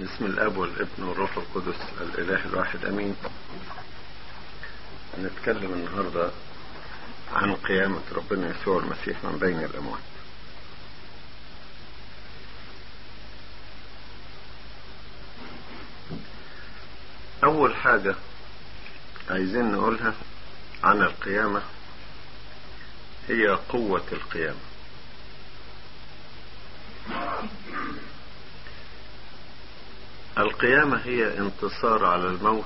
بسم الأب والابن والروح القدس الإله الواحد آمين. نتكلم النهارده عن قيامة ربنا يسوع المسيح من بين الأموات. أول حاجة عايزين نقولها عن القيامة هي قوة القيامة. القيامة هي انتصار على الموت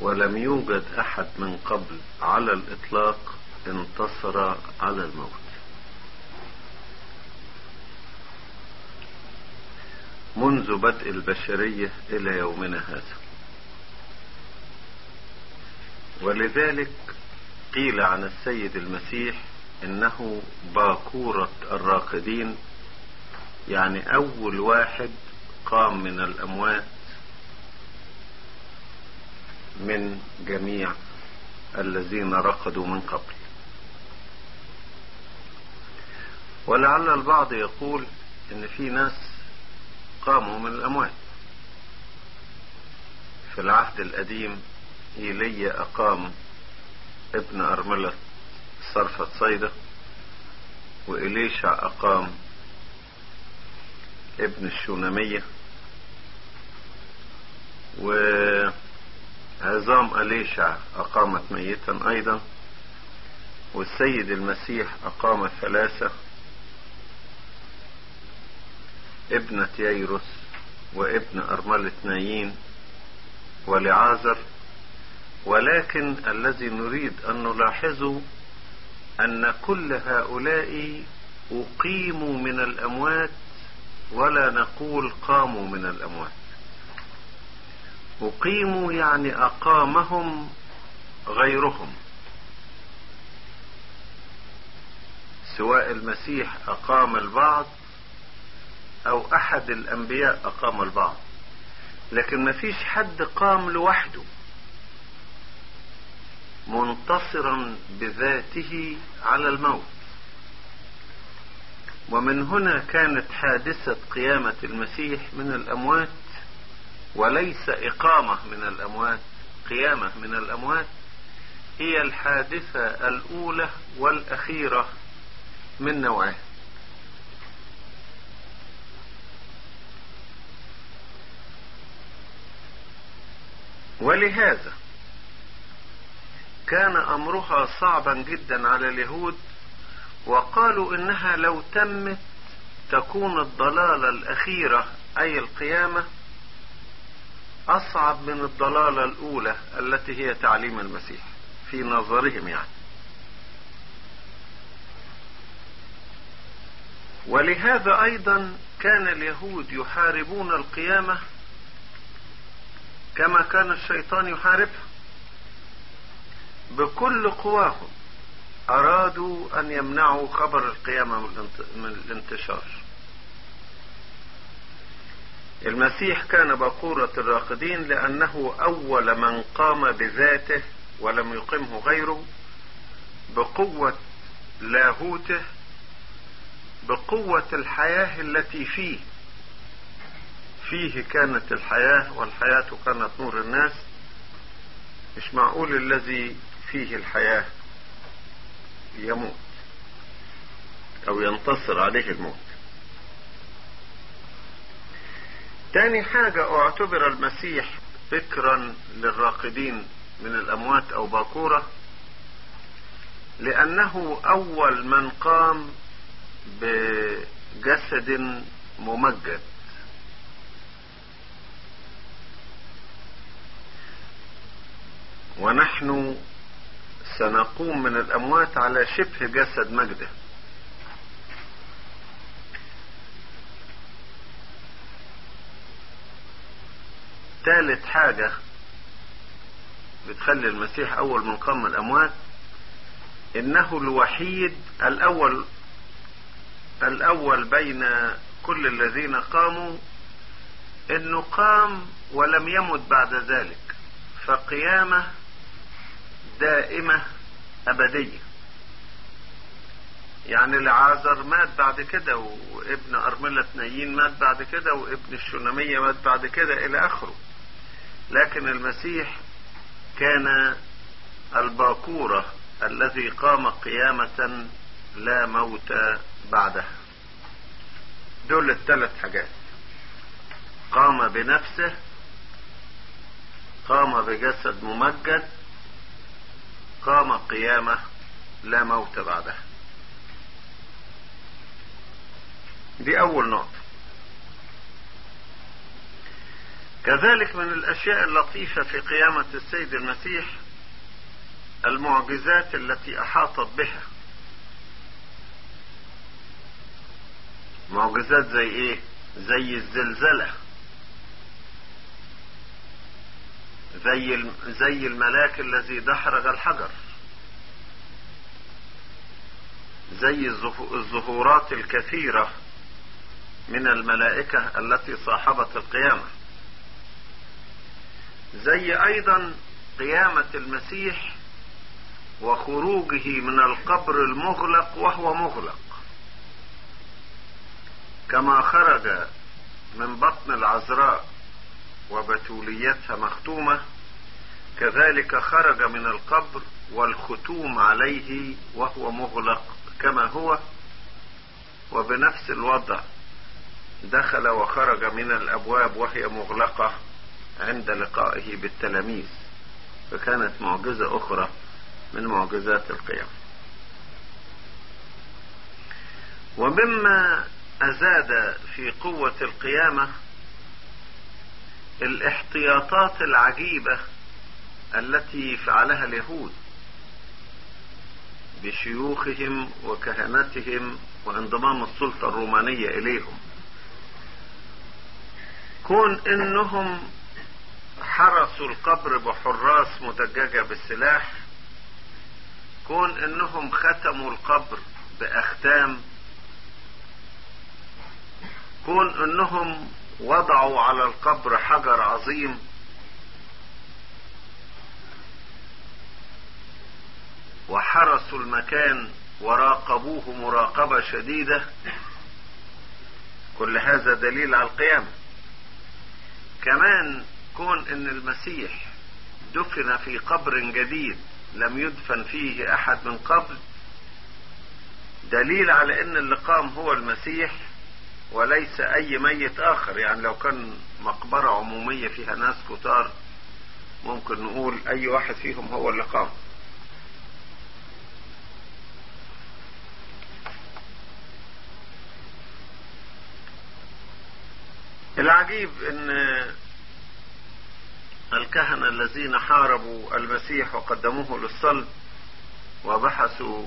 ولم يوجد أحد من قبل على الإطلاق انتصر على الموت. منذ بدء البشرية إلى يومنا هذا. ولذلك قيل عن السيد المسيح إنه باكورة الراقدين يعني أول واحد قام من الأموات من جميع الذين رقدوا من قبل. ولعل البعض يقول إن في ناس قاموا من الأموات. في العهد القديم إيليا أقام ابن أرملة صرفة صيدة وإليشع أقام ابن الشونامية وعظام أليشع أقامت ميتا أيضا والسيد المسيح أقام ثلاثة ابنة ييروس وابن أرملة نايين ولعازر. ولكن الذي نريد أن نلاحظه أن كل هؤلاء أقيموا من الأموات ولا نقول قاموا من الأموات. أقيموا يعني أقامهم غيرهم. سواء المسيح أقام البعض أو أحد الأنبياء أقام البعض. لكن ما فيش حد قام لوحده منتصرا بذاته على الموت. ومن هنا كانت حادثة قيامة المسيح من الأموات وليس إقامة من الأموات قيامة من الأموات هي الحادثة الأولى والأخيرة من نوعه. ولهذا كان أمرها صعبا جدا على اليهود وقالوا إنها لو تمت تكون الضلاله الأخيرة أي القيامة أصعب من الضلالة الأولى التي هي تعليم المسيح في نظرهم يعني. ولهذا أيضا كان اليهود يحاربون القيامة كما كان الشيطان يحاربها. بكل قواهم أرادوا أن يمنعوا خبر القيامة من الانتشار. المسيح كان بقورة الراقدين لأنه أول من قام بذاته ولم يقمه غيره بقوة لاهوته بقوة الحياة التي فيه. فيه كانت الحياة والحياة كانت نور الناس. مش معقول الذي فيه الحياة يموت أو ينتصر عليه الموت. تاني حاجة أعتبر المسيح بكرا للراقدين من الأموات أو باكورة لأنه أول من قام بجسد ممجد. ونحن سنقوم من الأموات على شبه جسد مجده. ثالث حاجة بتخلي المسيح أول من قام من الأموات إنه الوحيد الأول الأول بين كل الذين قاموا إنه قام ولم يمت بعد ذلك فقيامة دائمة أبدية. يعني لعازر مات بعد كده وابن أرملة نايين مات بعد كده وابن الشنامية مات بعد كده إلى آخره. لكن المسيح كان الباكورة الذي قام قيامة لا موت بعدها. دول الثلاث حاجات. قام بنفسه قام بجسد ممجد قام قيامة لا موت بعدها. دي أول نقطة. كذلك من الأشياء اللطيفة في قيامة السيد المسيح المعجزات التي أحاطت بها. معجزات زي إيه؟ زي الزلزلة. زي زي الملاك الذي دحرج الحجر. زي الظهورات الكثيرة من الملائكة التي صاحبت القيامة. زي أيضا قيامة المسيح وخروجه من القبر المغلق وهو مغلق. كما خرج من بطن العذراء وبتوليتها مختومة كذلك خرج من القبر والختوم عليه وهو مغلق كما هو وبنفس الوضع دخل وخرج من الأبواب وهي مغلقة. عند لقائه بالتلاميذ فكانت معجزة أخرى من معجزات القيامة ومما أزاد في قوة القيامة الاحتياطات العجيبة التي فعلها اليهود بشيوخهم وكهنتهم وانضمام السلطة الرومانية إليهم. كون إنهم حرسوا القبر بحراس مدججة بالسلاح. كون إنهم ختموا القبر بأختام. كون إنهم وضعوا على القبر حجر عظيم. وحرسوا المكان وراقبوه مراقبة شديدة. كل هذا دليل على القيامة. كمان كون إن المسيح دفن في قبر جديد لم يدفن فيه أحد من قبل دليل على إن اللي قام هو المسيح وليس أي ميت آخر. يعني لو كان مقبرة عمومية فيها ناس كتار ممكن نقول أي واحد فيهم هو اللي قام. العجيب إن الكهنة الذين حاربوا المسيح وقدموه للصلب وبحثوا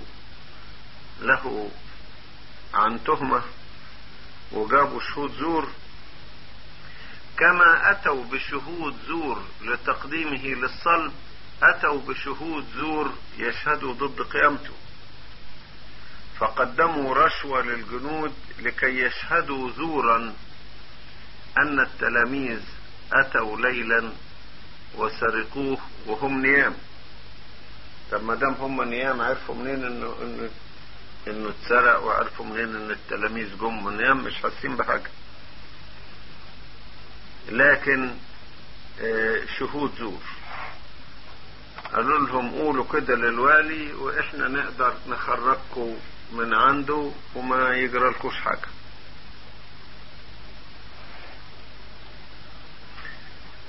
له عن تهمة وجابوا شهود زور كما أتوا بشهود زور لتقديمه للصلب أتوا بشهود زور يشهدوا ضد قيامته. فقدموا رشوة للجنود لكي يشهدوا زورا أن التلاميذ أتوا ليلا وسرقوه وهم نيام. طب ما دام هم نيام عرفوا منين انه انه إنه اتسرق وعرفوا منين إن التلاميذ جم؟ نيام مش حاسين بحاجة. لكن آه شهود زور. قالوا لهم قولوا كده للوالي وإحنا نقدر نخرجكم من عنده وما يجرالكوش حاجة.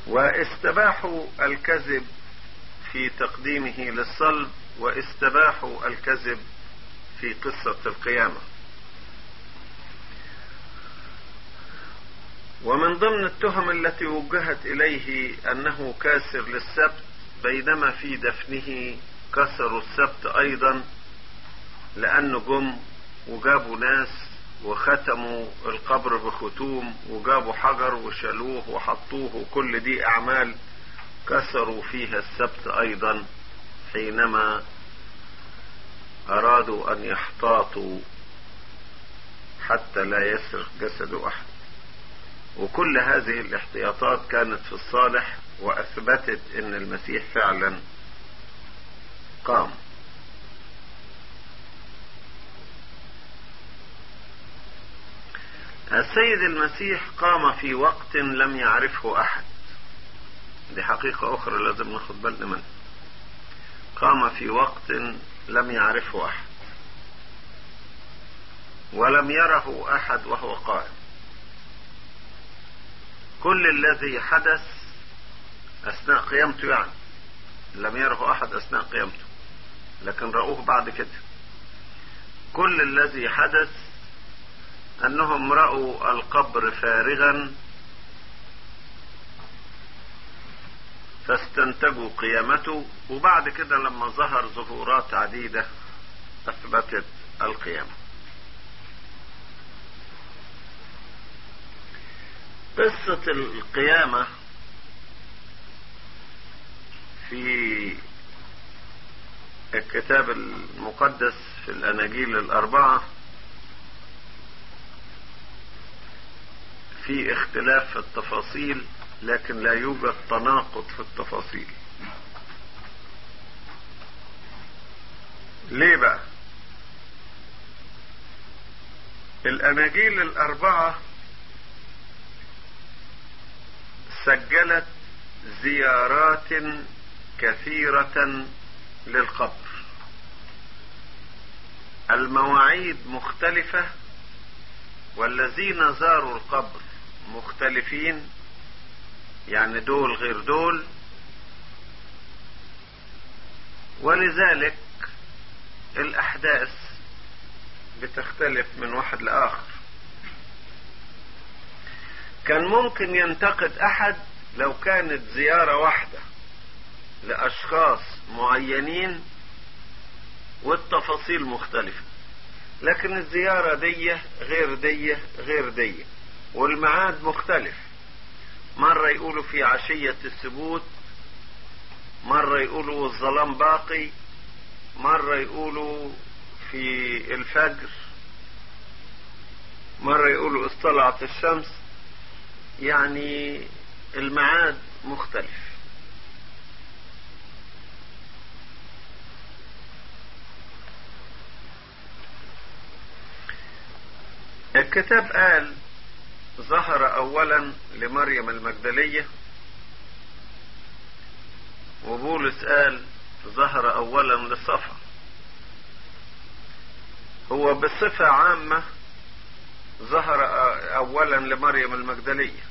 واستباحوا الكذب في تقديمه للصلب واستباحوا الكذب في قصة القيامة. ومن ضمن التهم التي وجهت إليه أنه كاسر للسبت بينما في دفنه كسروا السبت أيضا لأنه جم وجابوا ناس وختموا القبر بختوم وجابوا حجر وشالوه وحطوه وكل دي أعمال كسروا فيها السبت أيضا حينما أرادوا أن يحتاطوا حتى لا يسرق جسد أحد. وكل هذه الاحتياطات كانت في الصالح وأثبتت إن المسيح فعلا قام. السيد المسيح قام في وقت لم يعرفه أحد. دي حقيقة أخرى لازم ناخد بالنا منها. قام في وقت لم يعرفه أحد. ولم يره أحد وهو قائم. كل الذي حدث أثناء قيامته يعني. لم يره أحد أثناء قيامته. لكن رأوه بعد كده. كل الذي حدث أنهم رأوا القبر فارغا فاستنتجوا قيامته وبعد كده لما ظهر ظهورات عديدة أثبتت القيامة. قصة القيامة في الكتاب المقدس في الأناجيل الأربعة في اختلاف في التفاصيل لكن لا يوجد تناقض في التفاصيل. ليه بقى؟ الأناجيل الأربعة سجلت زيارات كثيرة للقبر. المواعيد مختلفة والذين زاروا القبر مختلفين يعني دول غير دول. ولذلك الأحداث بتختلف من واحد لآخر. كان ممكن ينتقد أحد لو كانت زيارة واحدة لأشخاص معينين والتفاصيل مختلفة لكن الزيارة دي غير دي غير دي والميعاد مختلف. مرة يقولوا في عشية السبوت مرة يقولوا الظلام باقي مرة يقولوا في الفجر مرة يقولوا اصطلعت الشمس. يعني الميعاد مختلف. الكتاب قال ظهر اولا لمريم المجدلية وبولس قال ظهر اولا لصفا. هو بصفة عامة ظهر اولا لمريم المجدلية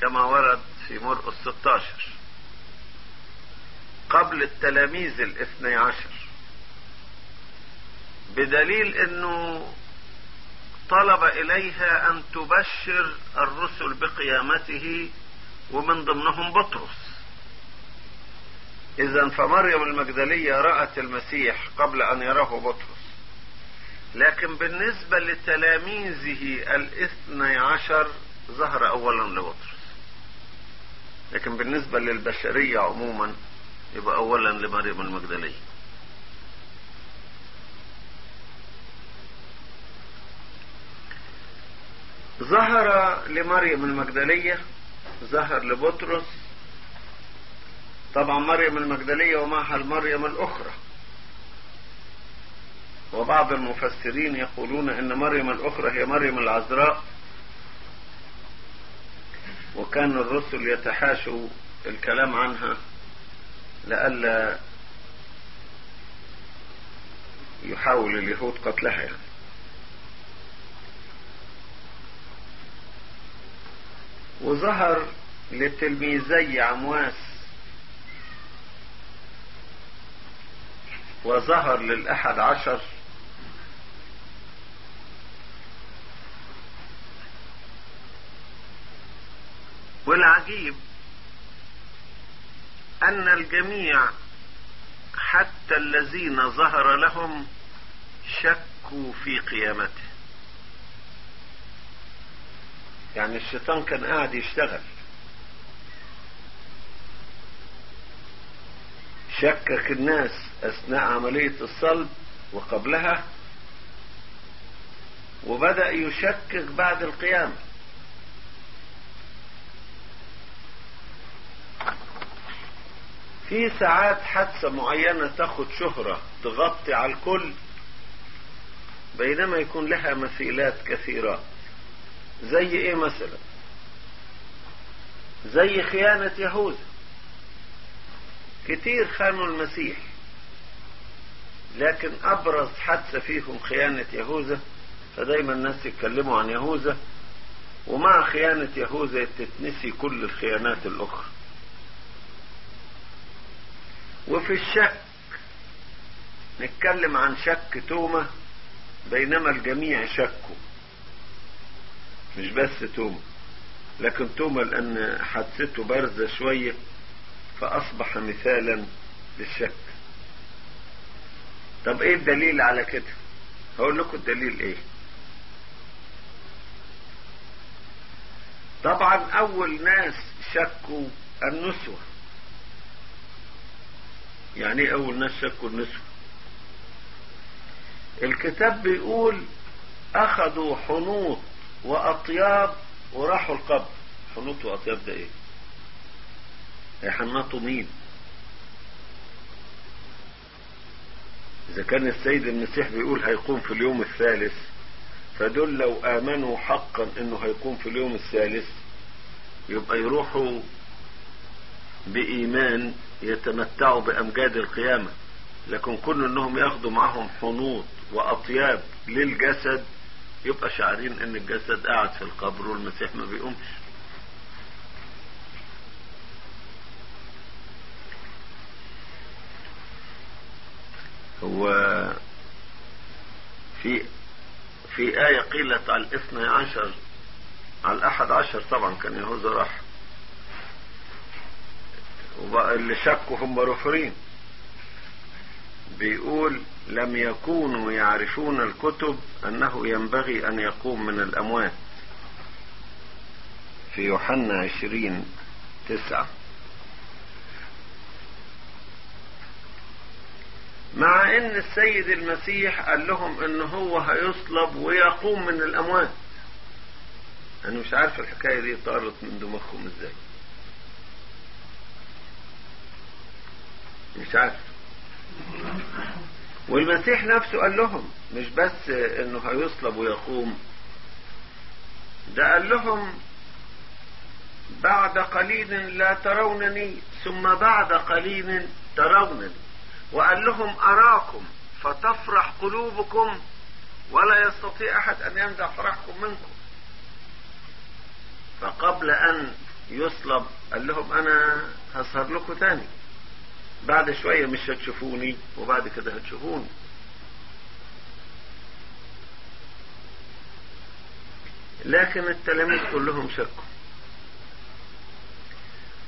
كما ورد في مرقس 16 قبل التلاميذ الاثني عشر. بدليل إنه طلب إليها أن تبشر الرسل بقيامته ومن ضمنهم بطرس. اذا فمريم المجدلية رأت المسيح قبل أن يراه بطرس. لكن بالنسبة لتلاميذه الاثني عشر ظهر اولا لبطرس. لكن بالنسبة للبشرية عموما يبقى اولا لمريم المجدلية. ظهر لمريم المجدلية ظهر لبطرس. طبعا مريم المجدلية ومعها المريم الأخرى. وبعض المفسرين يقولون إن مريم الأخرى هي مريم العذراء. وكان الرسل يتحاشوا الكلام عنها لئلا يحاول اليهود قتلها يعني. وظهر لتلميذي عمواس. وظهر للأحد عشر. والعجيب أن الجميع حتى الذين ظهر لهم شكوا في قيامته. يعني الشيطان كان قاعد يشتغل. شكك الناس أثناء عملية الصلب وقبلها وبدأ يشكك بعد القيامة. في ساعات حادثة معينة تاخد شهرة تغطي على الكل بينما يكون لها مثيلات كثيرة. زي إيه مثلا؟ زي خيانة يهوذا كتير خانوا المسيح لكن أبرز حادثة فيهم خيانة يهوذا. فدايما الناس يتكلموا عن يهوذا ومع خيانة يهوذا تتنسي كل الخيانات الأخرى. وفي الشك نتكلم عن شك تومة بينما الجميع شكوا. مش بس تومة لكن تومة لأن حادثته بارزة شوية فأصبح مثالا للشك. طب إيه الدليل على كده؟ هقول لكم الدليل إيه. طبعا أول ناس شكوا النسوة. يعني إيه أول ناس شكوا النسوة؟ الكتاب بيقول أخذوا حنوط وأطياب وراحوا القبر. حنوط وأطياب ده إيه؟ هيحنطوا مين؟ إذا كان السيد المسيح بيقول هيقوم في اليوم الثالث فدول لو آمنوا حقا إنه هيقوم في اليوم الثالث يبقى يروحوا بإيمان يتمتعوا بأمجاد القيامة. لكن كون إنهم ياخدوا معهم حنوط وأطياب للجسد يبقى شاعرين إن الجسد قاعد في القبر والمسيح ما بيقومش. هو في في آية قيلت على الاثنى عشر على الأحد عشر طبعا كان يهوذا راح. اللي شكوا هم رفرين. بيقول لم يكونوا يعرفون الكتب أنه ينبغي أن يقوم من الأموات. في يوحنا عشرين تسعة. مع إن السيد المسيح قال لهم إن هو هيصلب ويقوم من الأموات. أنا مش عارف الحكاية دي طارت من دماغهم إزاي. مش عارف. والمسيح نفسه قال لهم مش بس إنه هيصلب ويقوم. ده قال لهم بعد قليل لا ترونني ثم بعد قليل ترونني. وقال لهم أراكم فتفرح قلوبكم ولا يستطيع أحد أن ينزع فرحكم منكم. فقبل أن يصلب قال لهم أنا هظهر لكم تاني. بعد شوية مش هتشوفوني وبعد كده هتشوفوني. لكن التلاميذ كلهم شكوا.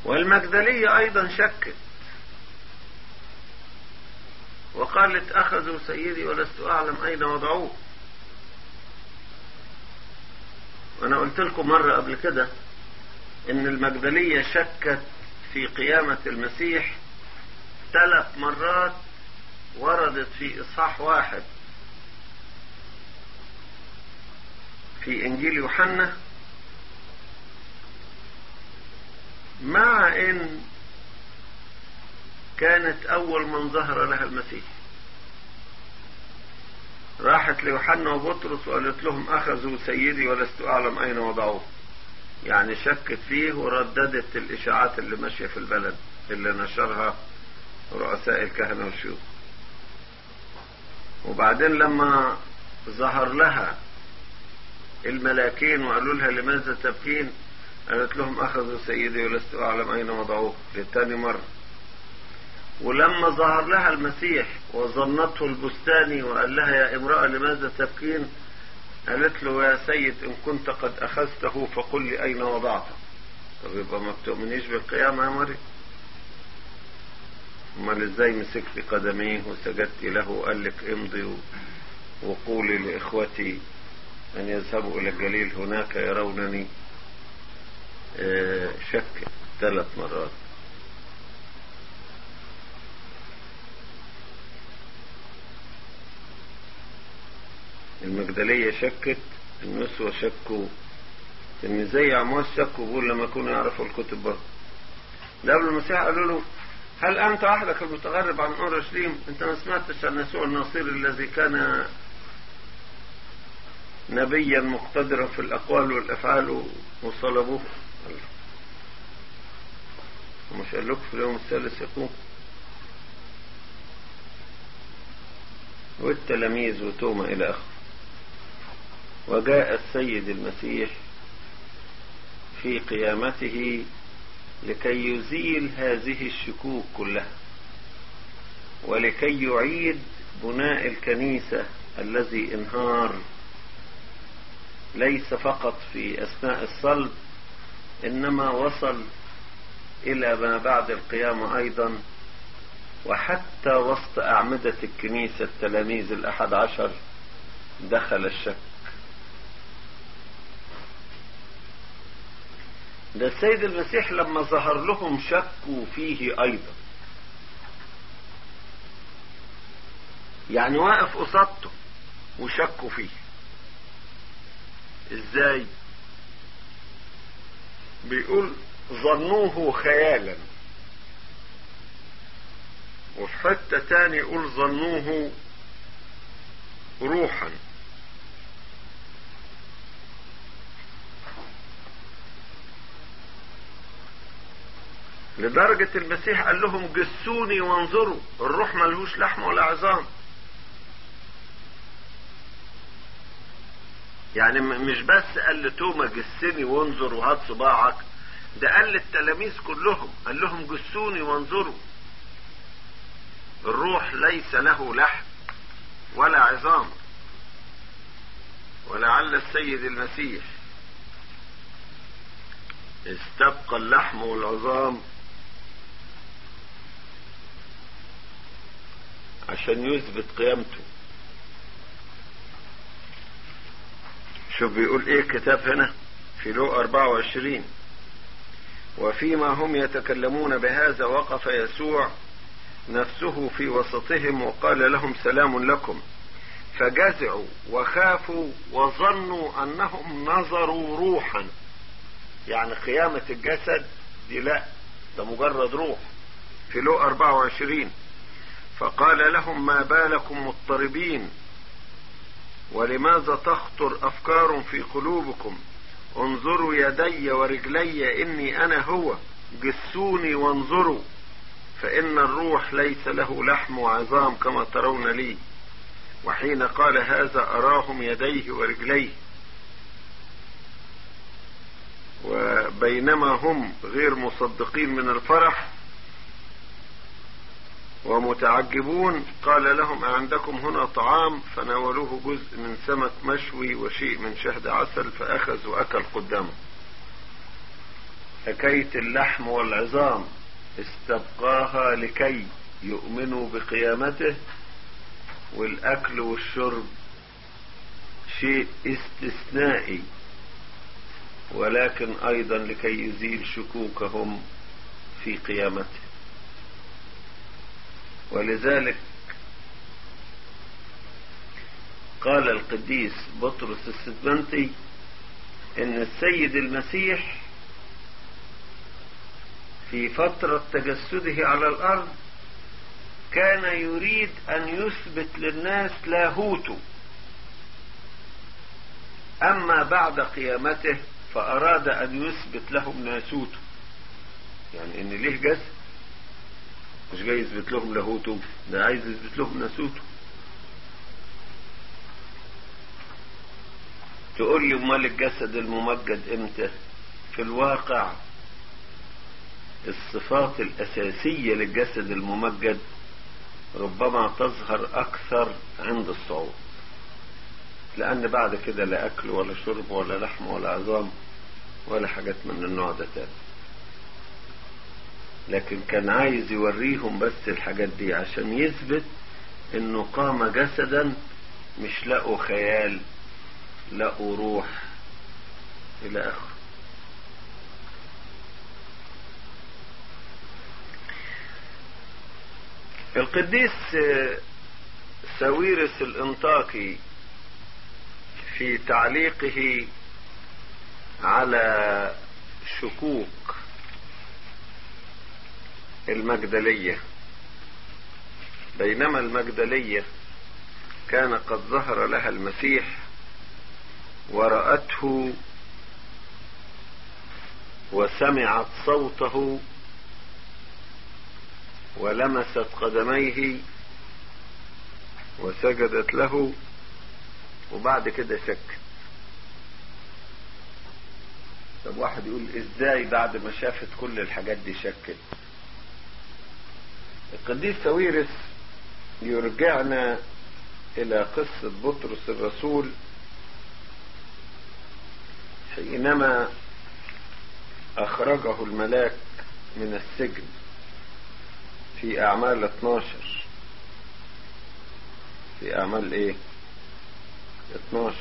والمجدلية أيضا شكت. وقالت أخذوا سيدي ولست أعلم أين وضعوه. وأنا قلت لكم مرة قبل كده إن المجدلية شكت في قيامة المسيح ثلاث مرات وردت في إصحاح واحد. في إنجيل يوحنا مع إن كانت أول من ظهر لها المسيح. راحت ليوحنا وبطرس وقالت لهم أخذوا سيدي ولست أعلم أين وضعوه. يعني شكت فيه ورددت الإشاعات اللي ماشية في البلد اللي نشرها رؤساء الكهنة والشيوخ. وبعدين لما ظهر لها الملاكين وقالوا لها لماذا تبكين؟ قالت لهم أخذوا سيدي ولست أعلم أين وضعوه لتاني مرة. ولما ظهر لها المسيح وظنته البستاني وقال لها يا امرأة لماذا تبكين؟ قالت له يا سيد إن كنت قد أخذته فقل لي أين وضعته طب يبقى ما بتؤمنيش بالقيامة يا مريم. أمال إزاي مسكت قدميه وسجدت له وقال لك امضي وقولي لإخوتي أن يذهبوا إلى الجليل هناك يرونني شك ثلاث مرات. المجدلية شكت النسوة شكوا. إن زي عمواس شكوا بيقول لما يكونوا يعرفوا الكتب ده قبل المسيح قالوا له هل أنت وحدك المتغرب عن اورشليم أنت ما سمعتش عن يسوع الناصير الذي كان نبيا مقتدرا في الأقوال والأفعال وصلبوه. مش قال لكم في اليوم الثالث يقوم. والتلاميذ وتوما إلى آخره. وجاء السيد المسيح في قيامته لكي يزيل هذه الشكوك كلها ولكي يعيد بناء الكنيسة الذي انهار. ليس فقط في أثناء الصلب إنما وصل إلى ما بعد القيامة أيضا وحتى وسط أعمدة الكنيسة التلاميذ الأحد عشر دخل الشك. ده السيد المسيح لما ظهر لهم شكوا فيه أيضا. يعني واقف قصادته وشكوا فيه. إزاي؟ بيقول ظنوه خيالا. وفي حتة تاني يقول ظنوه روحا. لدرجة المسيح قال لهم جسوني وانظروا الروح ملهوش لحم ولا عظام. يعني مش بس قال لتوما جسني وانظر وهات صباعك ده قال للتلاميذ كلهم قال لهم جسوني وانظروا. الروح ليس له لحم ولا عظام. ولعل السيد المسيح استبقى اللحم والعظام عشان يثبت قيامته. شوف بيقول إيه الكتاب هنا؟ في لو 24 وفيما هم يتكلمون بهذا وقف يسوع نفسه في وسطهم وقال لهم سلام لكم. فجزعوا وخافوا وظنوا أنهم نظروا روحا. يعني قيامة الجسد دي لا ده مجرد روح. في لو 24 فقال لهم ما بالكم مضطربين ولماذا تخطر أفكار في قلوبكم انظروا يدي ورجلي إني أنا هو جسوني وانظروا فإن الروح ليس له لحم وعظام كما ترون لي وحين قال هذا أراهم يديه ورجليه وبينما هم غير مصدقين من الفرح ومتعجبون. قال لهم عندكم هنا طعام؟ فناولوه جزء من سمك مشوي وشيء من شهد عسل فأخذ وأكل قدامه. حكاية اللحم والعظام استبقاها لكي يؤمنوا بقيامته. والأكل والشرب شيء استثنائي ولكن أيضا لكي يزيل شكوكهم في قيامته. ولذلك قال القديس بطرس السدمنتي إن السيد المسيح في فترة تجسده على الأرض كان يريد أن يثبت للناس لاهوته أما بعد قيامته فأراد أن يثبت لهم ناسوته يعني إن ليه جسد؟ مش جاي يثبت لهم لاهوته ده عايز يثبت لهم ناسوته تقول لي أمال الجسد الممجد إمتى؟ في الواقع الصفات الأساسية للجسد الممجد ربما تظهر أكثر عند الصعود. لأن بعد كده لا أكل ولا شرب ولا لحم ولا عظام ولا حاجات من النوع ده تاني. لكن كان عايز يوريهم بس الحاجات دي عشان يثبت إنه قام جسدا مش لقوا خيال لقوا روح إلى آخره. القديس ساويرس الإنطاكي في تعليقه على شكوك المجدلية. بينما المجدلية كان قد ظهر لها المسيح ورأته وسمعت صوته ولمست قدميه وسجدت له وبعد كده سكت طب واحد يقول إزاي بعد ما شافت كل الحاجات دي شكت؟ القديس ساويرس يرجعنا إلى قصة بطرس الرسول حينما أخرجه الملاك من السجن في أعمال 12 في أعمال إيه؟ 12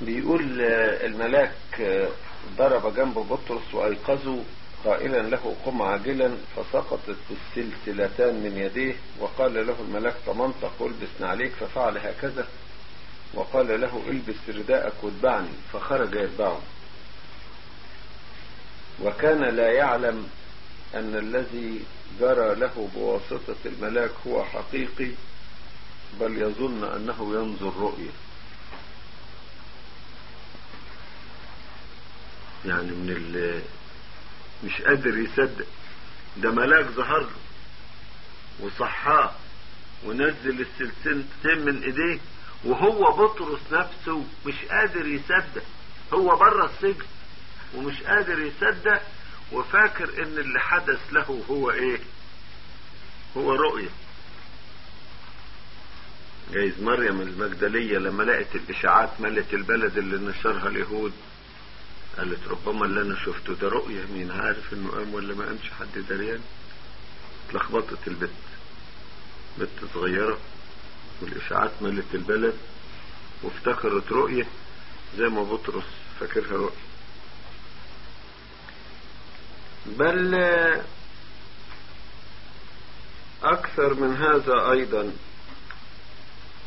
بيقول الملاك ضرب جنب بطرس وأيقظه قائلا له قم عاجلا فسقطت السلسلتان من يديه وقال له الملاك تمنطق والبس نعليك ففعل هكذا. وقال له البس رداءك واتبعني فخرج يتبعه. وكان لا يعلم أن الذي جرى له بواسطة الملاك هو حقيقي بل يظن أنه ينظر رؤية يعني من مش قادر يصدق. ده ملاك ظهر له وصحاه ونزل السلسلتين من ايديه وهو بطرس نفسه مش قادر يصدق. هو بره السجن ومش قادر يصدق وفاكر إن اللي حدث له هو إيه؟ هو رؤية جايز مريم المجدلية لما لقت الإشاعات ملت البلد اللي نشرها اليهود قالت ربما اللي أنا شفته ده رؤية مين عارف إنه قام ولا ما قامش حد دريان اتلخبطت البت. بنت صغيرة والإشاعات ملت البلد وافتكرت رؤية زي ما بطرس فاكرها رؤية. بل أكثر من هذا أيضا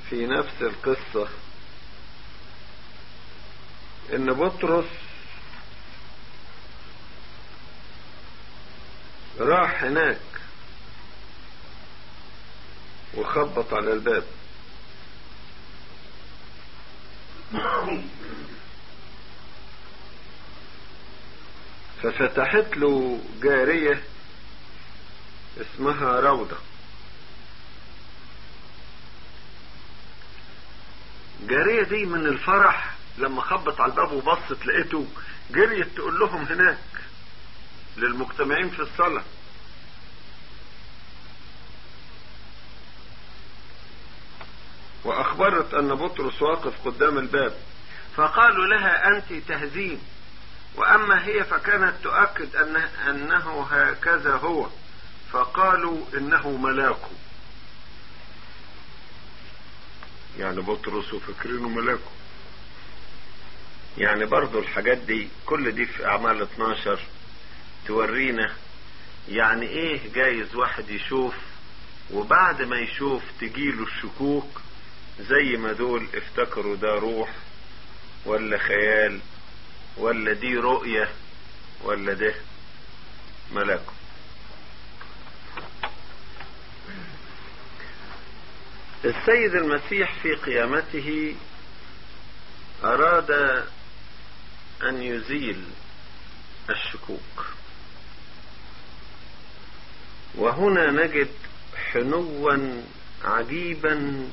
في نفس القصة إن بطرس راح هناك وخبط على الباب. ففتحت له جارية اسمها روضة. جارية دي من الفرح لما خبط على الباب وبصت لقيته جريت تقول لهم هناك. للمجتمعين في الصلاة. وأخبرت أن بطرس واقف قدام الباب. فقالوا لها أنت تهزين وأما هي فكانت تؤكد أنه, أنه هكذا هو. فقالوا إنه ملاك. يعني بطرس وفكرينه ملاكه يعني برضو الحاجات دي كل دي في أعمال 12 تورينا يعني إيه جايز واحد يشوف وبعد ما يشوف تجيله الشكوك زي ما دول افتكروا ده روح ولا خيال ولا دي رؤية ولا ده ملك السيد المسيح في قيامته أراد أن يزيل الشكوك. وهنا نجد حنوا عجيبا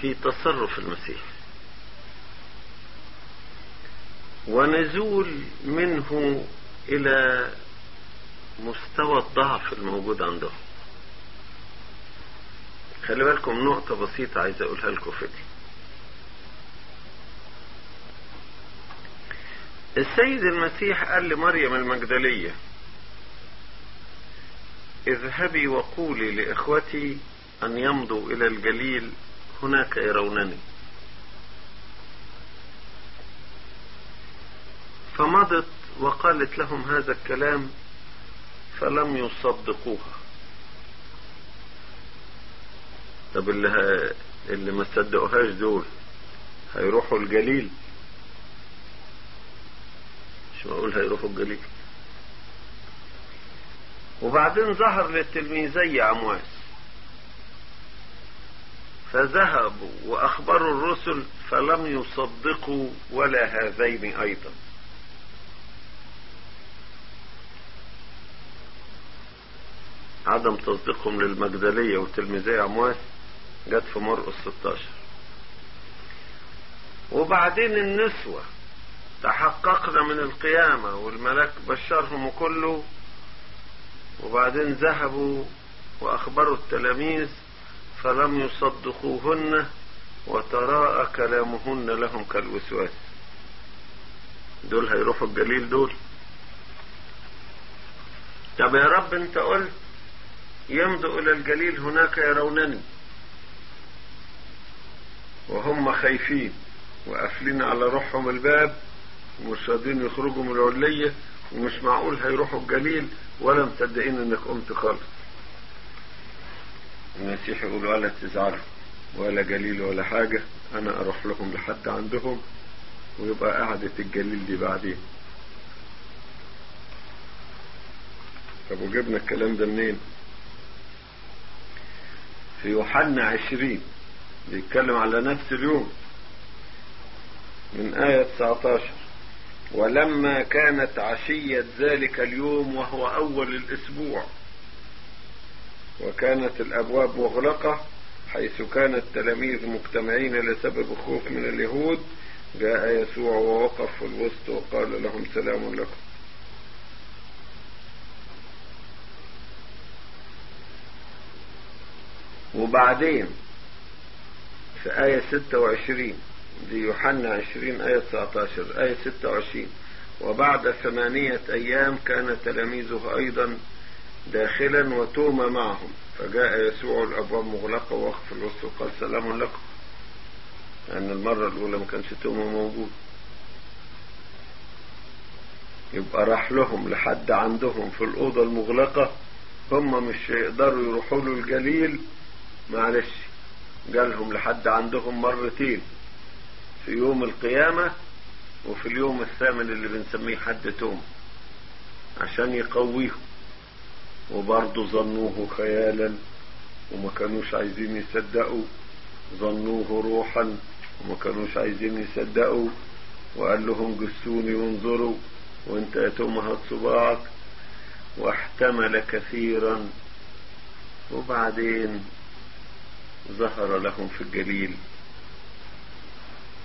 في تصرف المسيح. ونزول منه إلى مستوى الضعف الموجود عنده. خلي بالكم نقطة بسيطة عايز أقولها لكم فكرة السيد المسيح قال لمريم المجدلية اذهبي وقولي لإخوتي أن يمضوا إلى الجليل هناك يرونني. فمضت وقالت لهم هذا الكلام فلم يصدقوها. طب اللي. اللي ما صدقوهاش دول هيروحوا الجليل؟ مش معقول هيروحوا الجليل. وبعدين ظهر للتلميذي عمواس فذهبوا وأخبروا الرسل فلم يصدقوا ولا هذين أيضا. عدم تصديقهم للمجدلية وتلميذي أمواس جت في مرقس 16 وبعدين النسوة تحققنا من القيامة والملاك بشرهم كله وبعدين ذهبوا وأخبروا التلاميذ فلم يصدقوهن وتراءى كلامهن لهم كالوسواس. دول هيروحوا الجليل دول. طب يا رب انت قلت يمضوا إلى الجليل هناك يرونني. وهم خايفين وقافلين على روحهم الباب ومش راضيين يخرجوا من العلية ومش معقول هيروحوا الجليل ولا مصدقين انك قمت خالص. المسيح يقول ولا تزعلوا ولا جليل ولا حاجة أنا أروح لهم لحد عندهم ويبقى قعدة الجليل دي بعدين. طب وجبنا الكلام ده منين؟ في يوحنا عشرين بيتكلم على نفس اليوم من آية 19 ولما كانت عشية ذلك اليوم وهو أول الأسبوع وكانت الأبواب مغلقة حيث كان التلاميذ مجتمعين لسبب الخوف من اليهود جاء يسوع ووقف في الوسط وقال لهم سلام لكم. وبعدين في آية 26 دي يوحنا 20 آية 19 آية 26 وبعد ثمانية أيام كان تلاميذه أيضا داخلا وتوما معهم. فجاء يسوع الأبواب مغلقة وقف في الوسط وقال سلام لكم. لأن المرة الأولى ما كانش توما موجود. يبقى راح لهم لحد عندهم في الأوضة المغلقة. هم مش يقدروا يروحوا له الجليل. معلش جالهم لحد عندهم مرتين. في يوم القيامة وفي اليوم الثامن اللي بنسميه حد توم عشان يقويهم. وبرضه ظنوه خيالا وما كانوش عايزين يصدقوا. ظنوه روحا وما كانوش عايزين يصدقوا. وقال لهم جسوني وانظروا وانت يا توم هات صباعك. واحتمل كثيرا. وبعدين ظهر لهم في الجليل.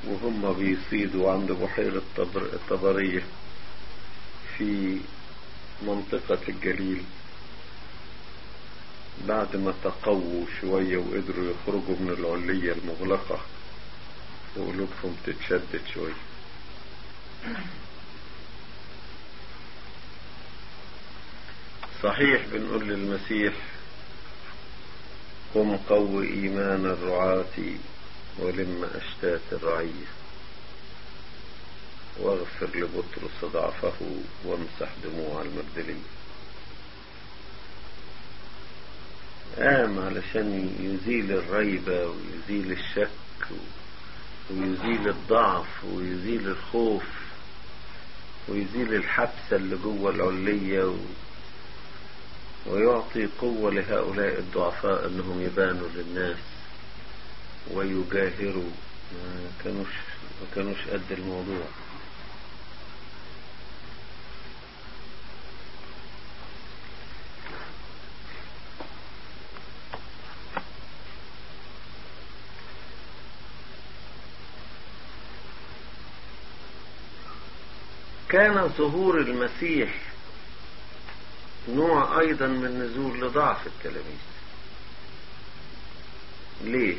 وهم بيصيدوا عند بحيرة الطبرية في منطقة الجليل. بعد ما تقووا شوية وقدروا يخرجوا من العلية المغلقة وقلوبهم تتشدد شوية. صحيح بنقول للمسيح قم قو إيمان الرعاة ولم أشتات الرعية واغفر لبطرس ضعفه وامسح دموع المبدلين. قام علشان يزيل الريبة ويزيل الشك ويزيل الضعف ويزيل الخوف ويزيل الحبسة اللي جوه العلية و... ويعطي قوة لهؤلاء الضعفاء إنهم يبانوا للناس. ويجاهروا ما كانوش ما كانوش قد الموضوع. كان ظهور المسيح نوع أيضا من نزول لضعف التلاميذ. ليه؟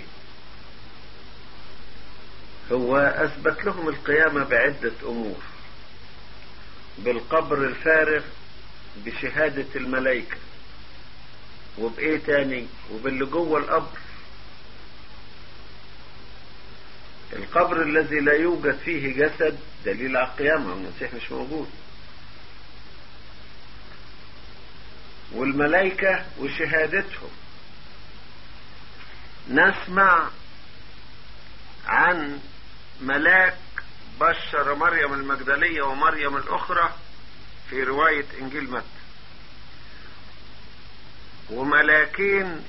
هو أثبت لهم القيامة بعدة أمور. بالقبر الفارغ بشهادة الملائكة وبإيه تاني؟ وباللي جوه القبر. القبر الذي لا يوجد فيه جسد دليل على القيامة المسيح مش موجود. والملائكة وشهادتهم. نسمع عن ملاك بشر مريم المجدلية ومريم الأخرى في رواية إنجيل متى. وملاكين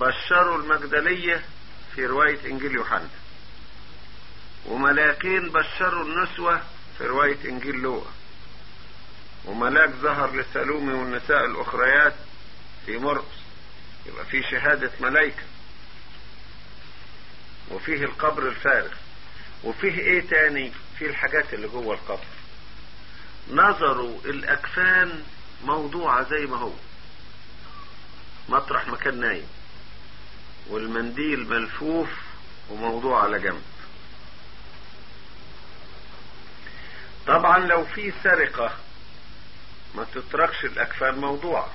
بشروا المجدلية في رواية إنجيل يوحنا. وملاكين بشروا النسوة في رواية إنجيل لوقا. وملاك ظهر لسالومي والنساء الأخريات في مرقس. يبقى في شهادة ملايكة. وفيه القبر الفارغ وفيه إيه تاني؟ في الحاجات اللي جوه القبر. نظروا الأكفان موضوعة زي ما هو. مطرح مكان نايم. والمنديل ملفوف وموضوع على جنب. طبعا لو في سرقة ما تتركش الأكفان موضوعة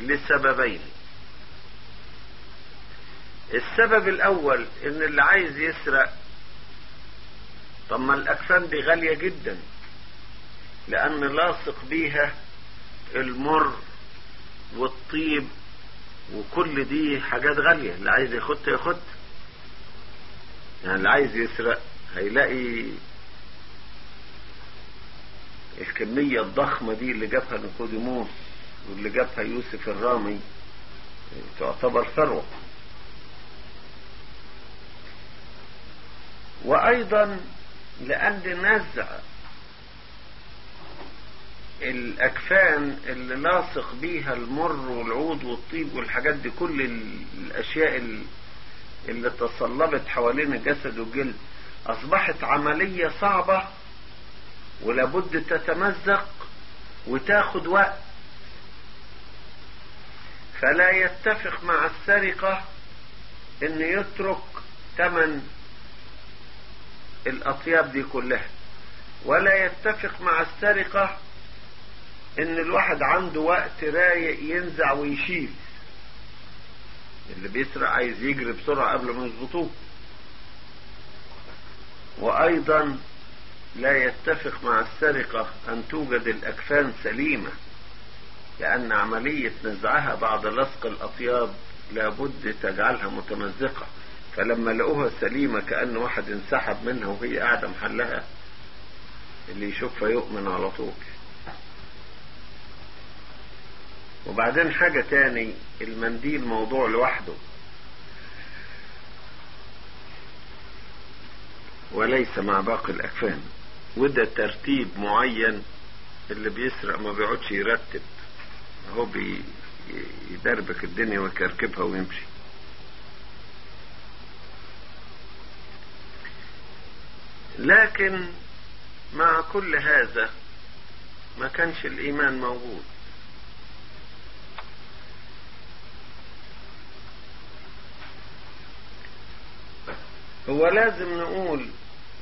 لسببين. السبب الأول إن اللي عايز يسرق طب ما الاكفان دي غالية جدا لأن لاصق بيها المر والطيب وكل دي حاجات غالية اللي عايز ياخدها ياخدها يعني اللي عايز يسرق هيلاقي الكمية الضخمة دي اللي جابها نيكوديموس واللي جابها يوسف الرامي تعتبر ثروة. وأيضا لأن نزع الأكفان اللي لاصق بيها المر والعود والطيب والحاجات دي كل الأشياء اللي تصلبت حوالين الجسد والجلد أصبحت عملية صعبة ولابد تتمزق وتاخد وقت. فلا يتفق مع السرقة إن يترك ثمن الأطياب دي كلها. ولا يتفق مع السرقة إن الواحد عنده وقت رايق ينزع ويشيل. اللي بيسرق عايز يجري بسرعة قبل ما يظبطوه. وأيضا لا يتفق مع السرقة أن توجد الأكفان سليمة لأن عملية نزعها بعد لصق الأطياب لابد تجعلها متمزقة. فلما لقوها سليمة كأن واحد انسحب منها وهي قاعدة محلها اللي يشوفها يؤمن على طول. وبعدين حاجة تاني المنديل موضوع لوحده. وليس مع باقي الأكفان. وده ترتيب معين اللي بيسرق ما بيقعدش يرتب. هو بيدربك الدنيا ويكركبها ويمشي. لكن مع كل هذا ما كانش الإيمان موجود. هو لازم نقول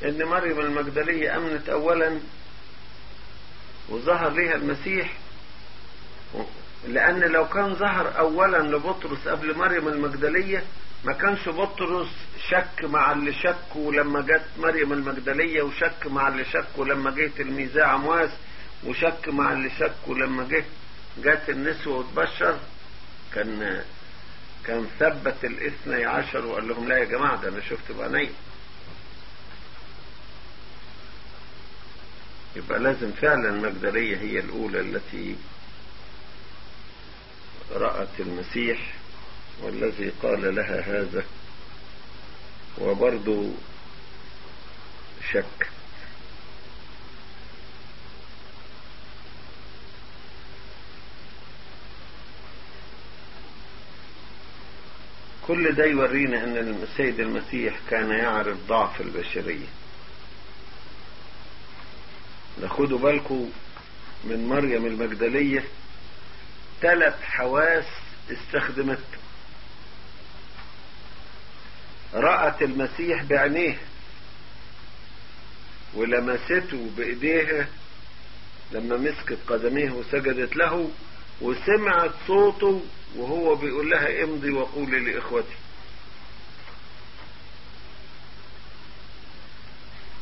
إن مريم المجدلية أمنت اولا وظهر ليها المسيح لأن لو كان ظهر اولا لبطرس قبل مريم المجدلية ما كانش بطرس شك مع اللي شكوا لما جت مريم المجدلية وشك مع اللي شكوا لما جه تلميذة عمواس وشك مع اللي شكوا لما جه جت النسوة وتبشر. كان كان ثبت الاثني عشر وقال لهم لا يا جماعة ده أنا شفت بعيني يبقى لازم فعلا المجدلية هي الأولى التي رأت المسيح. والذي قال لها هذا. وبرضو شك. كل ده يورينا إن السيد المسيح كان يعرف ضعف البشرية. ناخدوا بالكم من مريم المجدلية. ثلاث حواس استخدمت رأت المسيح بعينيه ولمسته بإيديها لما مسكت قدميه وسجدت له وسمعت صوته وهو بيقول لها امضي وقولي لإخوتي.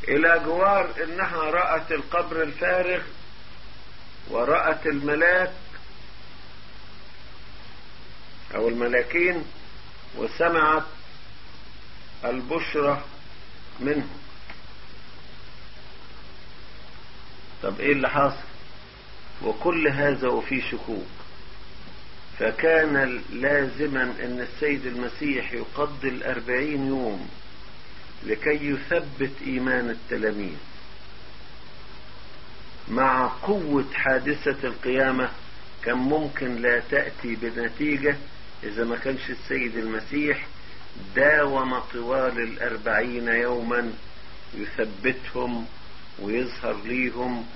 إلى جوار إنها رأت القبر الفارغ ورأت الملاك أو الملاكين وسمعت البشرة منه. طب إيه اللي حاصل؟ وكل هذا وفي شكوك. فكان لازما إن السيد المسيح يقضي الأربعين يوم لكي يثبت إيمان التلاميذ. مع قوة حادثة القيامة كان ممكن لا تأتي بنتيجة إذا ما كانش السيد المسيح داوم طوال الأربعين يوما يثبتهم ويظهر ليهم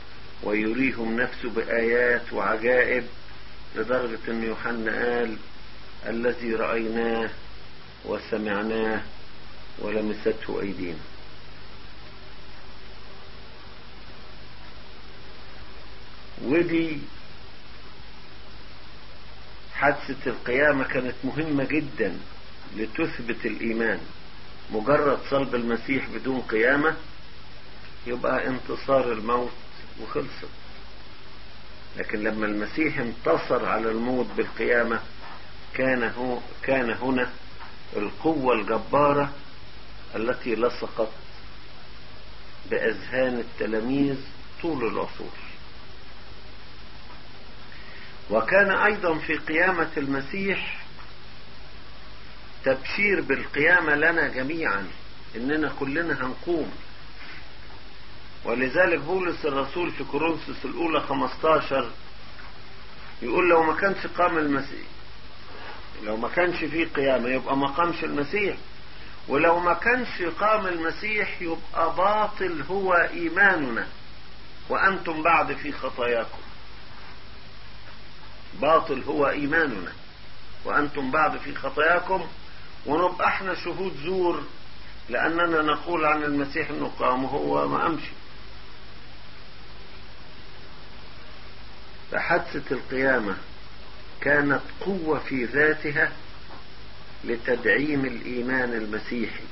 ويريهم نفسه بآيات وعجائب لدرجة أن يوحنا قال الذي رأيناه وسمعناه ولمسته أيدينا. ودي حادثة القيامة كانت مهمة جدا. لتثبت الإيمان مجرد صلب المسيح بدون قيامة يبقى انتصار الموت وخلصت. لكن لما المسيح انتصر على الموت بالقيامة كان هو كان هنا القوة الجبارة التي لصقت بأذهان التلاميذ طول العصور. وكان أيضا في قيامة المسيح تبشير بالقيامة لنا جميعا إننا كلنا هنقوم. ولذلك بولس الرسول في كورنثوس الأولى 15 يقول لو ما كانش قام المسيح لو ما كانش فيه قيامة يبقى ما قامش المسيح. ولو ما كانش قام المسيح يبقى باطل هو إيماننا. وأنتم بعد في خطاياكم. باطل هو إيماننا. وأنتم بعد في خطاياكم ونبقى إحنا شهود زور لأننا نقول عن المسيح أنه قام وهو ما أمشي. فحادثة القيامة كانت قوة في ذاتها لتدعيم الإيمان المسيحي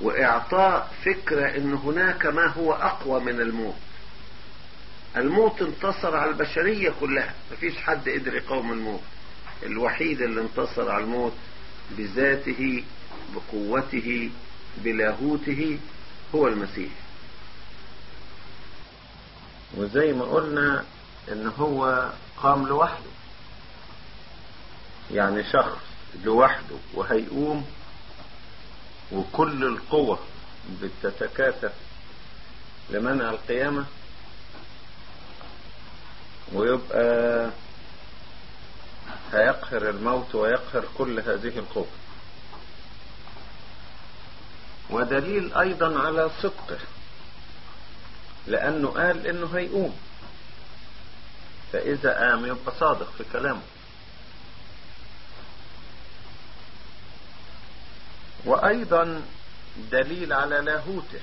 وإعطاء فكرة أن هناك ما هو أقوى من الموت. الموت انتصر على البشرية كلها مفيش حد قدر يقاوم الموت. الوحيد اللي انتصر على الموت بذاته بقوته بلاهوته هو المسيح. وزي ما قلنا إن هو قام لوحده. يعني شخص لوحده وهيقوم وكل القوة بتتكاثف لمنع القيامة ويبقى هيقهر الموت ويقهر كل هذه القوة. ودليل أيضا على صدقه لأنه قال إنه هيقوم. فإذا قام يبقى صادق في كلامه. وأيضا دليل على لاهوته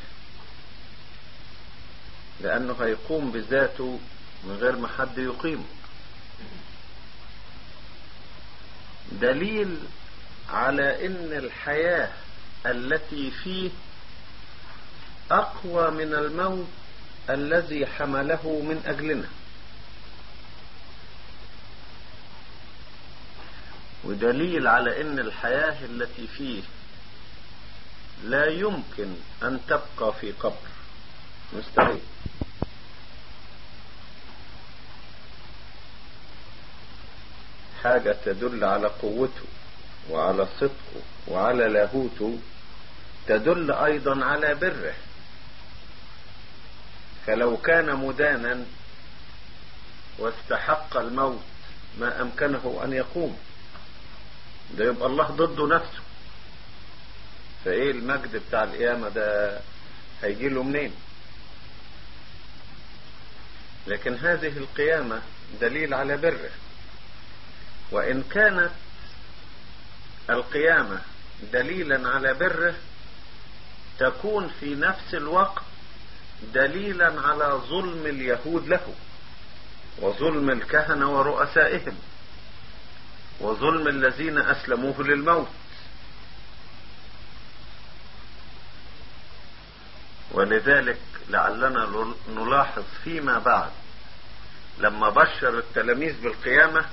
لأنه هيقوم بذاته من غير ما حد يقيمه. دليل على إن الحياة التي فيه أقوى من الموت الذي حمله من أجلنا. ودليل على إن الحياة التي فيه لا يمكن أن تبقى في قبر. مستحيل. حاجة تدل على قوته وعلى صدقه وعلى لاهوته تدل أيضا على بره. فلو كان مدانا واستحق الموت ما أمكنه أن يقوم ده يبقى الله ضده نفسه. فإيه المجد بتاع القيامة ده؟ هيجي له منين؟ لكن هذه القيامة دليل على بره. وإن كانت القيامة دليلا على بره تكون في نفس الوقت دليلا على ظلم اليهود له وظلم الكهنة ورؤسائهم وظلم الذين أسلموه للموت. ولذلك لعلنا نلاحظ فيما بعد لما بشر التلاميذ بالقيامة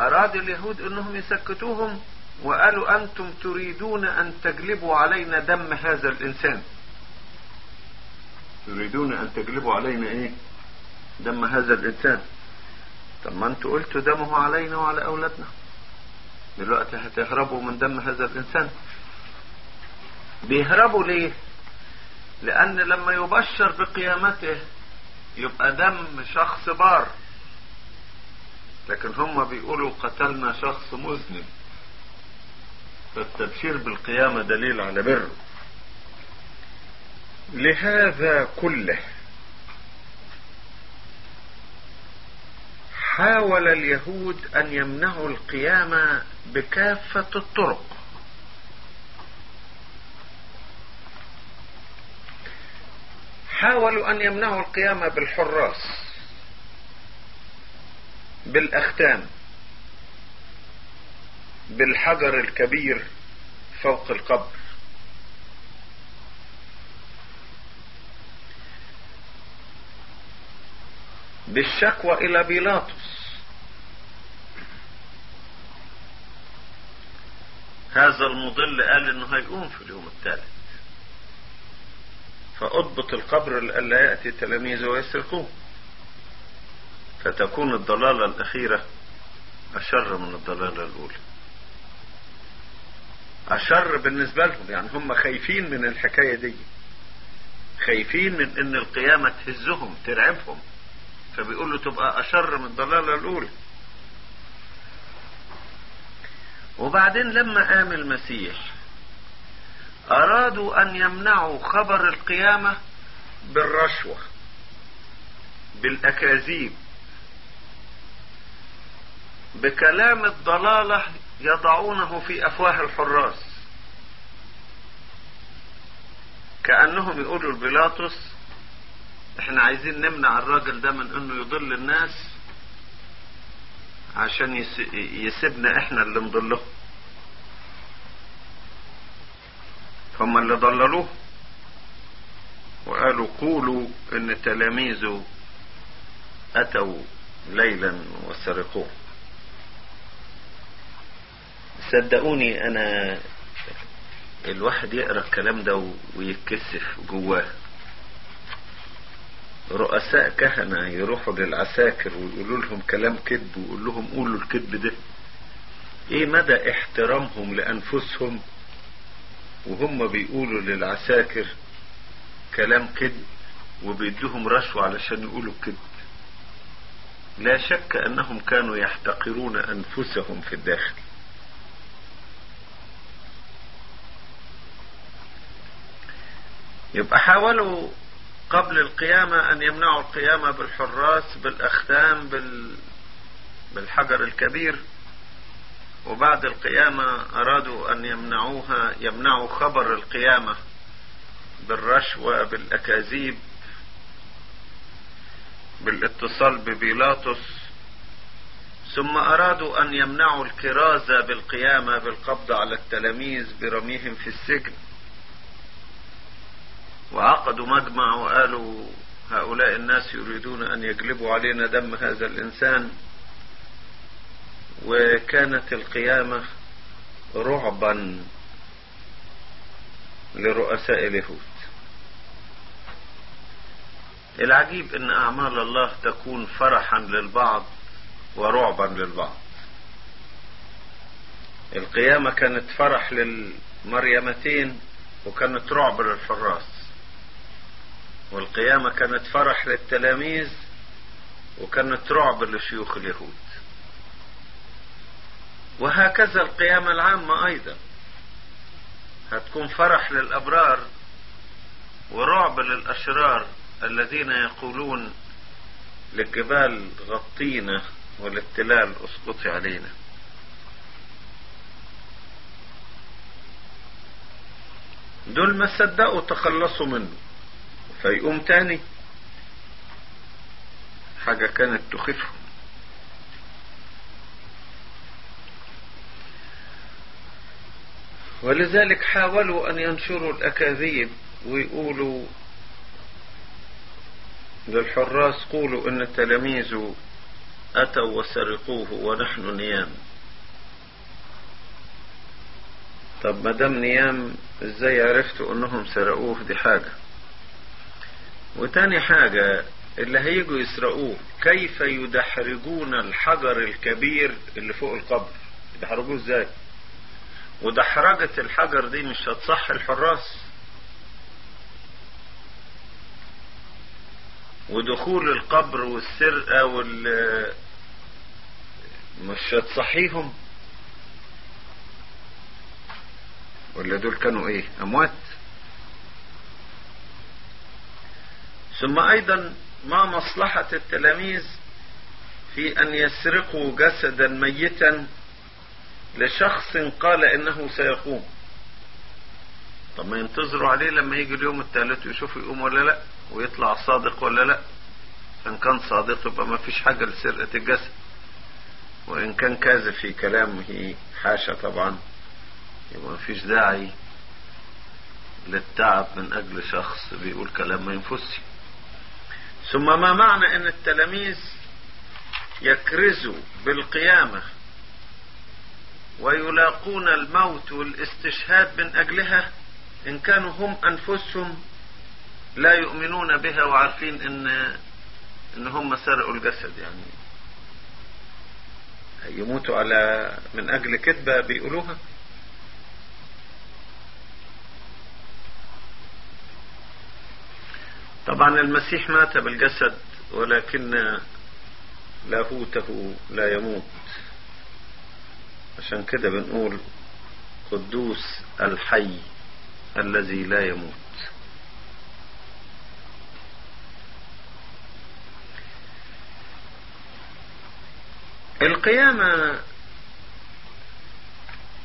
أراد اليهود أنهم يسكتوهم؟ وقالوا أنتم تريدون أن تجلبوا علينا دم هذا الإنسان. تريدون أن تجلبوا علينا إيه؟ دم هذا الإنسان. طب ما أنتوا قلتوا دمه علينا وعلى أولادنا. دلوقتي هتهربوا من دم هذا الإنسان. بيهربوا ليه؟ لأن لما يبشر بقيامته يبقى دم شخص بار. لكن هم بيقولوا قتلنا شخص مذنب. فالتبشير بالقيامة دليل على بره. لهذا كله حاول اليهود أن يمنعوا القيامة بكافة الطرق. حاولوا أن يمنعوا القيامة بالحراس. بالأختام بالحجر الكبير فوق القبر. بالشكوى إلى بيلاطس. هذا المضل قال إنه هيقوم في اليوم الثالث. فأضبط القبر لئلا يأتي تلاميذه ويسرقوه. فتكون الضلالة الأخيرة أشر من الضلالة الأولى. أشر بالنسبة لهم يعني هم خايفين من الحكاية دي خايفين من إن القيامة تهزهم ترعبهم فبيقول له تبقى أشر من الضلالة الأولى. وبعدين لما قام المسيح أرادوا أن يمنعوا خبر القيامة بالرشوة بالأكاذيب بكلام الضلالة يضعونه في أفواه الحراس. كأنهم يقولوا لبيلاطس إحنا عايزين نمنع الراجل ده من إنه يضل الناس عشان يسيبنا إحنا اللي نضله. هم اللي ضللوه. وقالوا قولوا إن تلاميذه أتوا ليلا وسرقوه. صدقوني أنا الواحد يقرأ الكلام ده ويتكسف جواه. رؤساء كهنة يروحوا للعساكر ويقولوا لهم كلام كذب ويقول لهم قولوا الكذب ده. إيه مدى احترامهم لأنفسهم؟ وهم بيقولوا للعساكر كلام كذب وبيدوهم رشوة علشان يقولوا الكذب. لا شك أنهم كانوا يحتقرون أنفسهم في الداخل. يبقى حاولوا قبل القيامة أن يمنعوا القيامة بالحراس بالأختام بال... بالحجر الكبير. وبعد القيامة أرادوا أن يمنعوها يمنعوا خبر القيامة بالرشوة بالأكاذيب بالاتصال ببيلاطس. ثم أرادوا أن يمنعوا الكرازة بالقيامة بالقبض على التلاميذ برميهم في السجن. وعقدوا مجمع وقالوا هؤلاء الناس يريدون أن يجلبوا علينا دم هذا الإنسان. وكانت القيامة رعبا لرؤساء اليهود. العجيب إن أعمال الله تكون فرحا للبعض ورعبا للبعض. القيامة كانت فرح للمريمتين وكانت رعب للحراس والقيامة كانت فرح للتلاميذ وكانت رعب لشيوخ اليهود. وهكذا القيامة العامة أيضا. هتكون فرح للأبرار ورعب للأشرار الذين يقولون للجبال غطينا وللتلال اسقطي علينا. دول ما صدقوا تخلصوا منه. فيقوم تاني. حاجة كانت تخفهم ولذلك حاولوا أن ينشروا الأكاذيب ويقولوا للحراس قولوا إن التلاميذ أتوا وسرقوه ونحن نيام. طب ما دام نيام إزاي عرفتوا إنهم سرقوه؟ دي حاجة. وتاني حاجة اللي هيجوا يسرقوه كيف يدحرجون الحجر الكبير اللي فوق القبر؟ يدحرجوه إزاي؟ ودحرجة الحجر دي مش هتصح الحراس؟ ودخول القبر والسرقة وال مش هتصحيهم؟ ولا دول كانوا إيه؟ أموات؟ ثم أيضا ما مصلحة التلاميذ في أن يسرقوا جسدا ميتا لشخص قال إنه سيقوم. طب ما ينتظروا عليه لما يجي اليوم الثالث ويشوفوا يقوم ولا لأ ويطلع صادق ولا لأ. ان كان صادق يبقى ما فيش حاجة لسرقة الجسد. وإن كان كاذب في كلامه حاشا طبعا يبقى ما فيش داعي للتعب من أجل شخص بيقول كلام ما ينفسش ثم ما معنى إن التلاميذ يكرزوا بالقيامة ويلاقون الموت والاستشهاد من أجلها؟ إن كانوا هم أنفسهم لا يؤمنون بها وعارفين ان إن هم سرقوا الجسد يعني. يموتوا على من أجل كذبة بيقولوها؟ طبعا المسيح مات بالجسد ولكن لاهوته لا يموت. عشان كده بنقول قدوس الحي الذي لا يموت. القيامة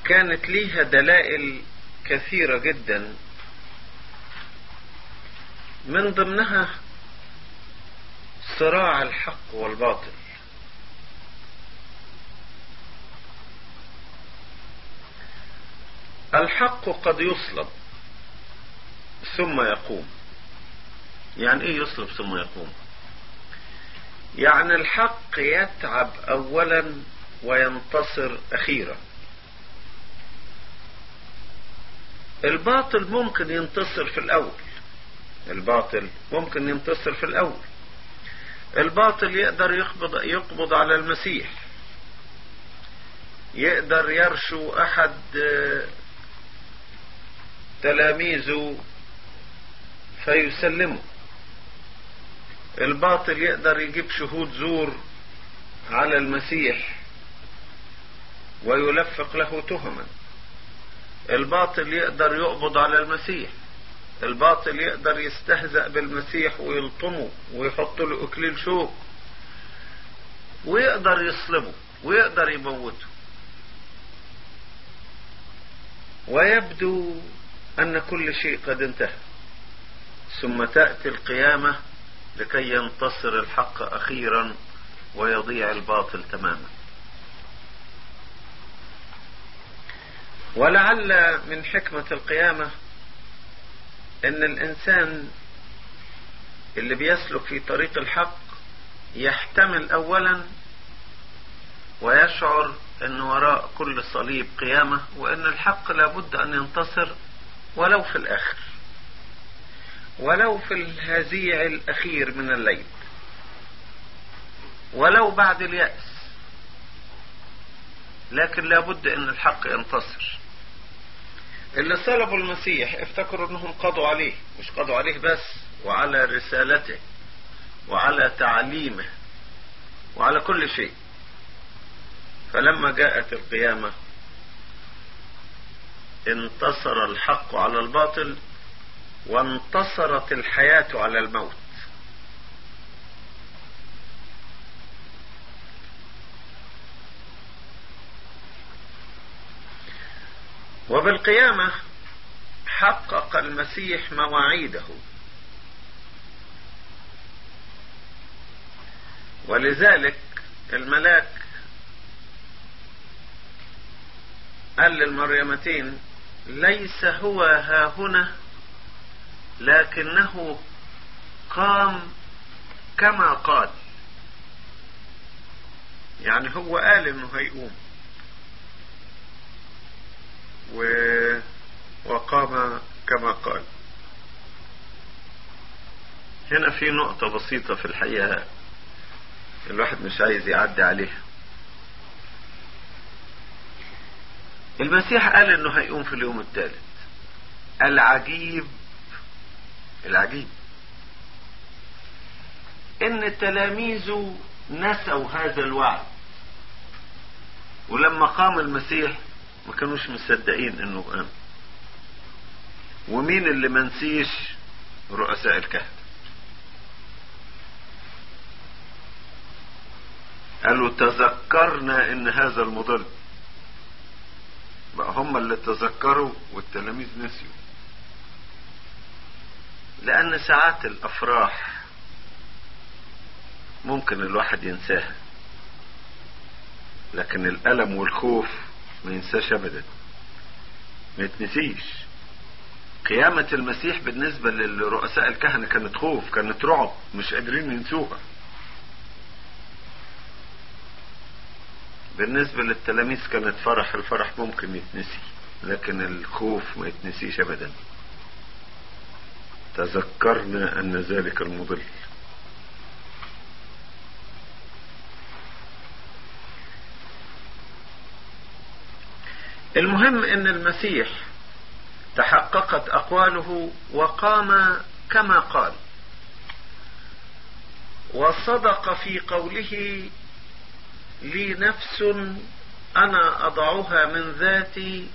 كانت ليها دلائل كثيرة جدا. من ضمنها صراع الحق والباطل. الحق قد يصلب ثم يقوم. يعني إيه يصلب ثم يقوم؟ يعني الحق يتعب اولا وينتصر أخيرا. الباطل ممكن ينتصر في الأول. الباطل ممكن ينتصر في الأول. الباطل يقدر يقبض, يقبض على المسيح. يقدر يرشو أحد تلاميذه فيسلمه. الباطل يقدر يجيب شهود زور على المسيح ويلفق له تهما. الباطل يقدر يقبض على المسيح. الباطل يقدر يستهزأ بالمسيح ويلطمه ويحط له اكليل شوك ويقدر يصلبه ويقدر يموته. ويبدو أن كل شيء قد انتهى. ثم تأتي القيامة لكي ينتصر الحق أخيرا ويضيع الباطل تماما. ولعل من حكمة القيامة إن الإنسان اللي بيسلك في طريق الحق يحتمل اولا ويشعر إن وراء كل صليب قيامة وإن الحق لابد أن ينتصر ولو في الآخر ولو في الهزيع الأخير من الليل ولو بعد اليأس. لكن لابد إن الحق ينتصر. اللي صلبوا المسيح افتكروا إنهم قضوا عليه مش قضوا عليه بس وعلى رسالته وعلى تعليمه وعلى كل شيء. فلما جاءت القيامة انتصر الحق على الباطل وانتصرت الحياة على الموت. وبالقيامة حقق المسيح مواعيده. ولذلك الملاك قال للمريمتين ليس هو ها هنا لكنه قام كما قال. يعني هو قال إنه هيقوم. و... وقام كما قال. هنا في نقطة بسيطة في الحقيقة الواحد مش عايز يعدي عليها. المسيح قال إنه هيقوم في اليوم الثالث العجيب العجيب. إن تلاميذه نسوا هذا الوعد. ولما قام المسيح ما كانوش مصدقين إنه قام ومين اللي منسيش رؤساء الكهنة قالوا تذكرنا إن هذا المضل. بقى هم اللي تذكروا والتلاميذ نسيوا. لأن ساعات الأفراح ممكن الواحد ينساها. لكن الألم والخوف ما ينساش ابدا. ما يتنسيش. قيامة المسيح بالنسبة لرؤساء الكهنة كانت خوف كانت رعب مش قادرين ينسوها. بالنسبة للتلاميذ كانت فرح الفرح ممكن يتنسي لكن الخوف ما يتنسيش ابدا. تذكرنا أن ذلك المضل. المهم إن المسيح تحققت أقواله وقام كما قال. وصدق في قوله لي نفس أنا أضعها من ذاتي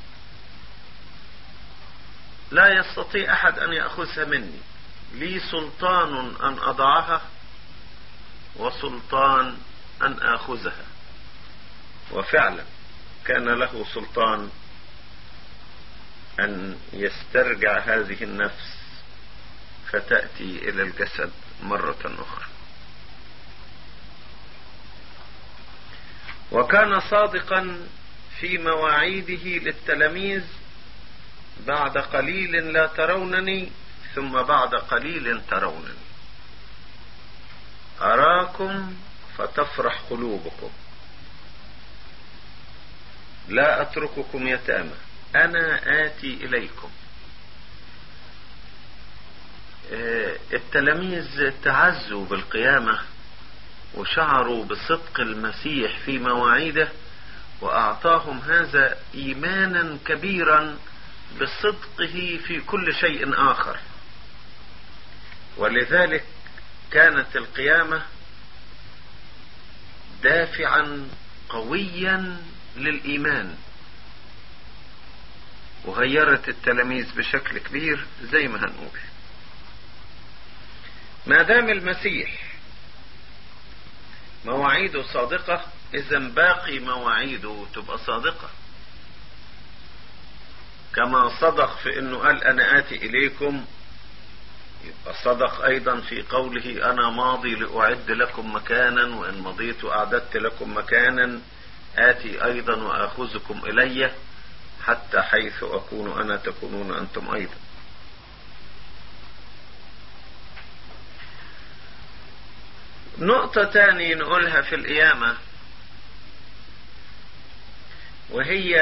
لا يستطيع أحد أن يأخذها مني. لي سلطان أن أضعها وسلطان أن آخذها. وفعلا كان له سلطان أن يسترجع هذه النفس فتأتي إلى الجسد مرة أخرى. وكان صادقا في مواعيده للتلاميذ بعد قليل لا ترونني ثم بعد قليل ترونني. أراكم فتفرح قلوبكم. لا أترككم يتامى. أنا آتي إليكم. التلاميذ تعزوا بالقيامة وشعروا بصدق المسيح في مواعيده وأعطاهم هذا إيمانا كبيرا بصدقه في كل شيء آخر. ولذلك كانت القيامة دافعا قويا للإيمان. وغيرت التلاميذ بشكل كبير زي ما هنقول. ما دام المسيح مواعيده صادقة إذا باقي مواعيده تبقى صادقة. كما صدق في أنه قال أنا آتي إليكم. يبقى صدق أيضا في قوله أنا ماضي لأعد لكم مكانا وإن مضيت أعددت لكم مكانا. آتي أيضا وآخذكم إلي حتى حيث أكون أنا تكونون أنتم أيضا. نقطة تاني نقولها في القيامة وهي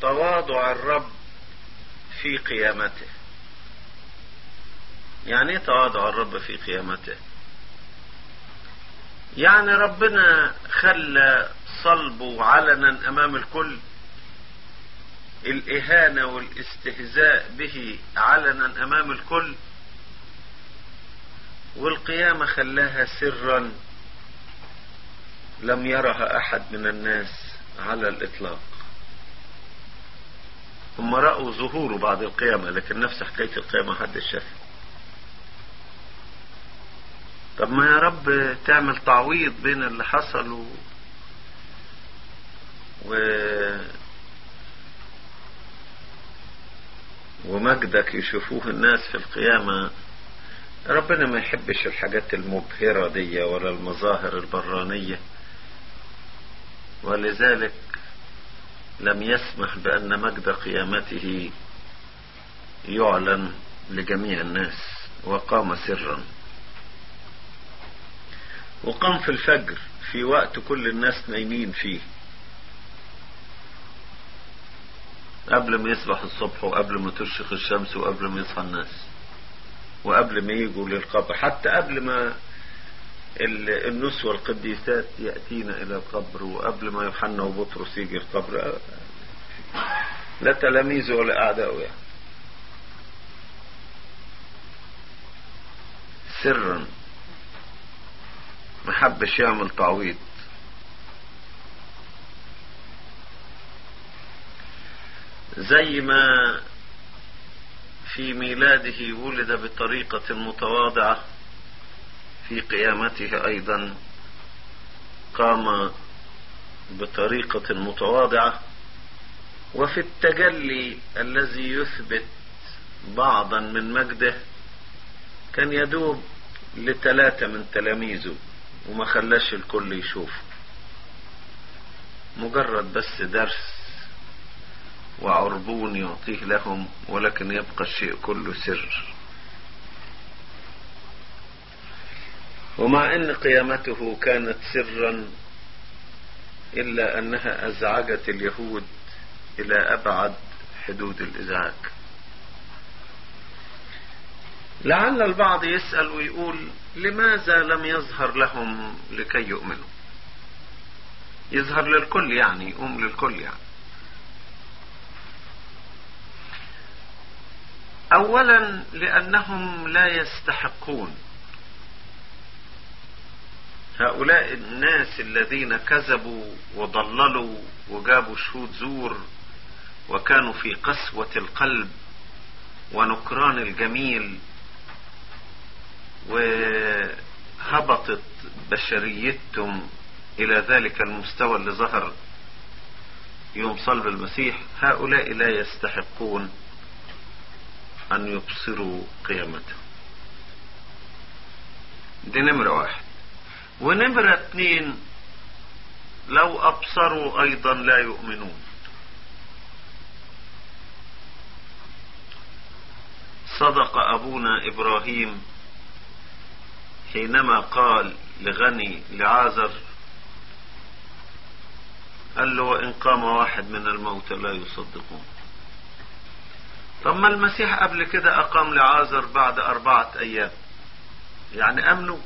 تواضع الرب في قيامته. يعني إيه تواضع الرب في قيامته؟ يعني ربنا خلى صلبه علنا أمام الكل الإهانة والاستهزاء به علنا أمام الكل والقيامة خلاها سرا لم يرها أحد من الناس على الإطلاق. هم رأوا ظهوره بعد القيامة لكن نفس حكاية القيامة؟ حد شافها طب ما يا رب تعمل تعويض بين اللي حصل و... و... ومجدك يشوفوه الناس في القيامة. ربنا ما يحبش الحاجات المبهرة دي ولا المظاهر البرانية. ولذلك لم يسمح بأن مجد قيامته يعلن لجميع الناس وقام سرا. وقام في الفجر في وقت كل الناس نايمين فيه. قبل ما يصبح الصبح وقبل ما تشرق الشمس وقبل ما يصحى الناس. وقبل ما يجوا للقبر. حتى قبل ما النس والقديسات يأتينا إلى القبر وقبل ما يوحنا وبطرس يجي القبر. لا تلاميذه ولا أعداؤه يعني. سرا. ما حبش يعمل تعويض زي ما في ميلاده ولد بطريقة متواضعة في قيامته أيضا قام بطريقة متواضعة. وفي التجلي الذي يثبت بعضا من مجده كان يدوب لثلاثة من تلاميذه. وما خلاش الكل يشوفه. مجرد بس درس وعربون يعطيه لهم ولكن يبقى الشيء كله سر. ومع إن قيامته كانت سرا إلا أنها أزعجت اليهود إلى أبعد حدود الإزعاج. لعل البعض يسأل ويقول لماذا لم يظهر لهم لكي يؤمنوا؟ يظهر للكل يعني يقوم للكل يعني. اولا لأنهم لا يستحقون. هؤلاء الناس الذين كذبوا وضللوا وجابوا شهود زور وكانوا في قسوة القلب ونكران الجميل وهبطت بشريتهم إلى ذلك المستوى اللي ظهر يوم صلب المسيح. هؤلاء لا يستحقون أن يبصروا قيامته دي نمرة واحد. ونمرة اتنين لو أبصروا أيضا لا يؤمنون. صدق أبونا إبراهيم حينما قال لغني لعازر قال له وإن قام واحد من الموتى لا يصدقون. طب ما المسيح قبل كده أقام لعازر بعد أربعة أيام؟ يعني أمنوا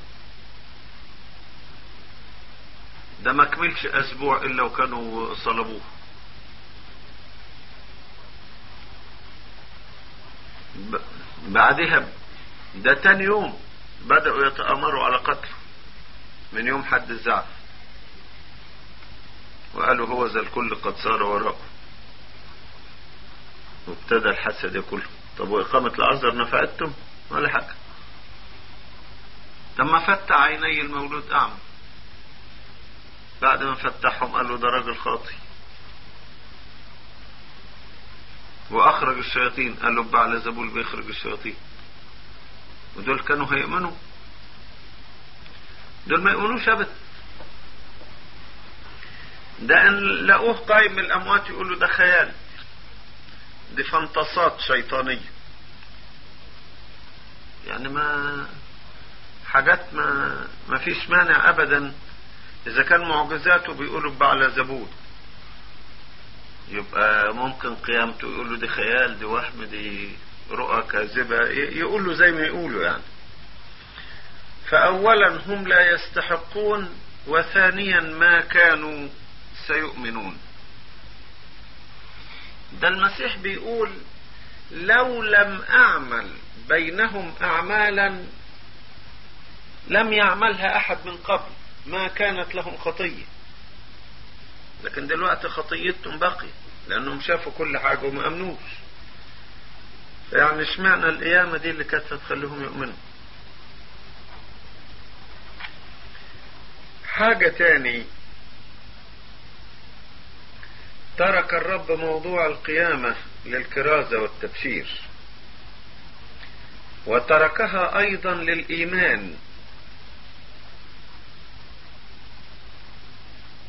ده ما كملش أسبوع إلا وكانوا صلبوه. بعدها ده تاني يوم. بدأوا يتأمروا على قتله من يوم حد الزعف. وقالوا هو ذا الكل قد صار وراءه. وابتدى الحسد ياكله طب وإقامة العذر نفعتهم؟ ولا حاجة. لما فتح عيني المولود أعمى. بعد ما فتحهم قالوا ده راجل خاطي وأخرج الشياطين. قالوا بعل زبول بيخرج الشياطين. ودول كانوا هيؤمنوا. دول ما يؤمنوش ابدا. ده إن لقوه قايم من الأموات يقولوا ده خيال. دي فانتصات شيطانية. يعني ما حاجات ما ما فيش مانع ابدا. إذا كان معجزاته بيقولوا بعلى زبون يبقى ممكن قيامته يقولوا دي خيال دي وهم دي رؤى كاذبة يقولوا زي ما يقولوا يعني. فأولا هم لا يستحقون وثانيا ما كانوا سيؤمنون. ده المسيح بيقول لو لم أعمل بينهم أعمالا لم يعملها أحد من قبل ما كانت لهم خطية. لكن دلوقتي خطيتهم بقي لأنهم شافوا كل حاجة وما أمنوش. يعني اشمعنى القيامة دي اللي كانت هتخليهم يؤمنوا؟ حاجة تاني ترك الرب موضوع القيامة للكرازة والتبشير وتركها أيضا للإيمان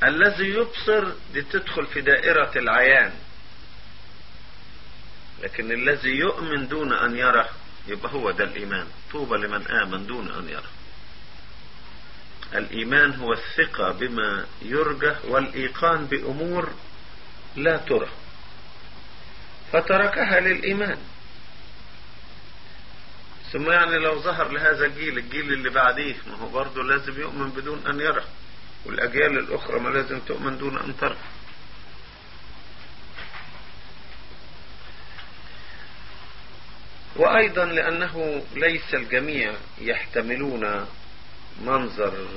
الذي يبصر دي تدخل في دائرة العيان. لكن الذي يؤمن دون أن يرى يبقى هو ده الإيمان. طوبى لمن آمن دون أن يرى الإيمان هو الثقة بما يرجى والإيقان بأمور لا ترى فتركها للإيمان. ثم يعني لو ظهر لهذا الجيل الجيل اللي بعديه ما هو برضه لازم يؤمن بدون أن يرى والأجيال الأخرى ما لازم تؤمن دون أن ترى وأيضا لأنه ليس الجميع يحتملون منظر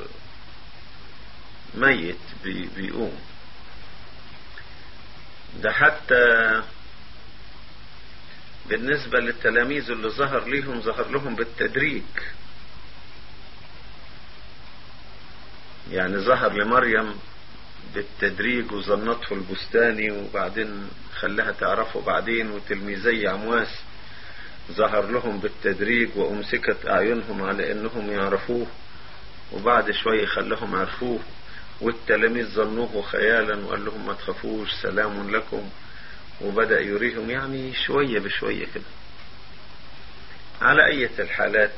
ميت بيقوم. ده حتى بالنسبة للتلاميذ اللي ظهر ليهم ظهر لهم بالتدريج. يعني ظهر لمريم بالتدريج وظنته البستاني وبعدين خلاها تعرفه بعدين وتلميذي عمواس. ظهر لهم بالتدريج وأمسكت أعينهم على أنهم يعرفوه وبعد شوية خلهم عرفوه والتلاميذ ظنوه خيالا وقال لهم ما تخافوش سلام لكم وبدأ يريهم يعني شوية بشوية كده. على أية الحالات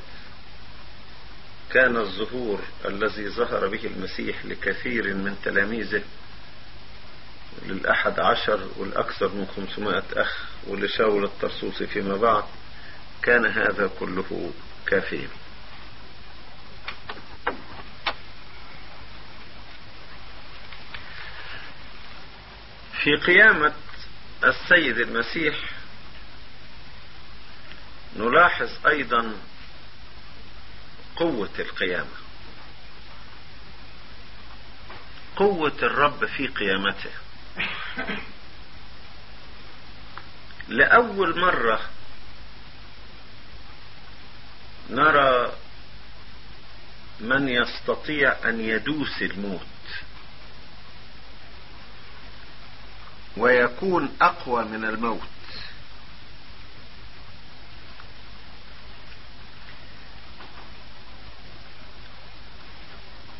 كان الظهور الذي ظهر به المسيح لكثير من تلاميذه للأحد عشر والأكثر من خمسمائة أخ ولشاول الطرسوسي فيما بعد كان هذا كله كافيا. في قيامة السيد المسيح نلاحظ أيضا قوة القيامة. قوة الرب في قيامته. لأول مرة نرى من يستطيع أن يدوس الموت ويكون أقوى من الموت.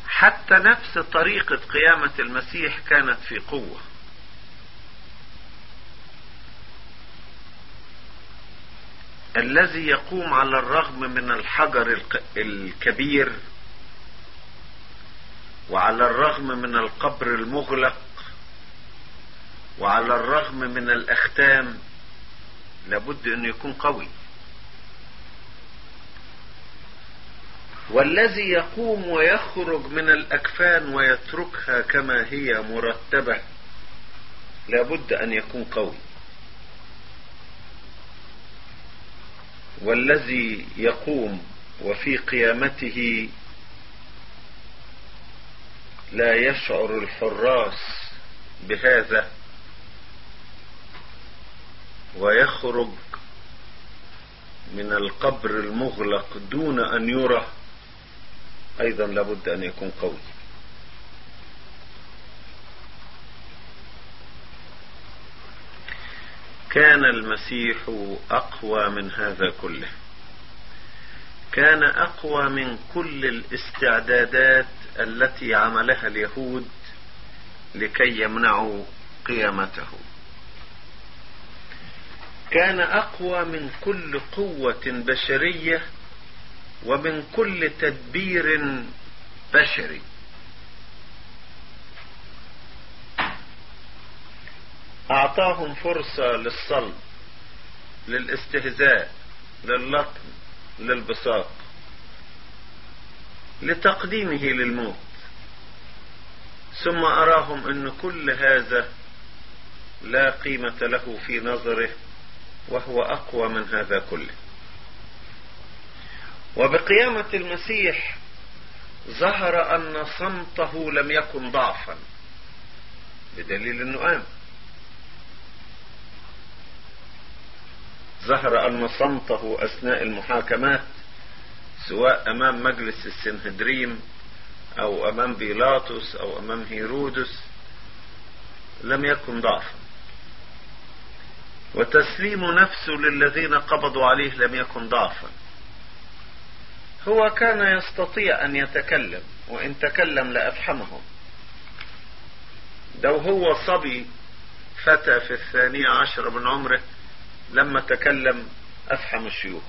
حتى نفس طريقة قيامة المسيح كانت في قوة. الذي يقوم على الرغم من الحجر الكبير وعلى الرغم من القبر المغلق وعلى الرغم من الأختام لابد انه يكون قوي. والذي يقوم ويخرج من الأكفان ويتركها كما هي مرتبة لابد أن يكون قوي. والذي يقوم وفي قيامته لا يشعر الحراس بهذا ويخرج من القبر المغلق دون أن يرى أيضا لابد أن يكون قوي. كان المسيح أقوى من هذا كله. كان أقوى من كل الاستعدادات التي عملها اليهود لكي يمنعوا قيامته. كان أقوى من كل قوة بشرية ومن كل تدبير بشري. أعطاهم فرصة للصلب للاستهزاء للطم للبساط لتقديمه للموت. ثم أراهم أن كل هذا لا قيمة له في نظره وهو أقوى من هذا كله. وبقيامة المسيح ظهر أن صمته لم يكن ضعفا بدليل انه قام ظهر أن صمته أثناء المحاكمات سواء أمام مجلس السنهدريم أو أمام بيلاطس أو أمام هيرودس لم يكن ضعفا. وتسليم نفسه للذين قبضوا عليه لم يكن ضعفا. هو كان يستطيع أن يتكلم وإن تكلم لافحمهم لو هو صبي فتى في الثانية عشر من عمره لما تكلم أفحم الشيوخ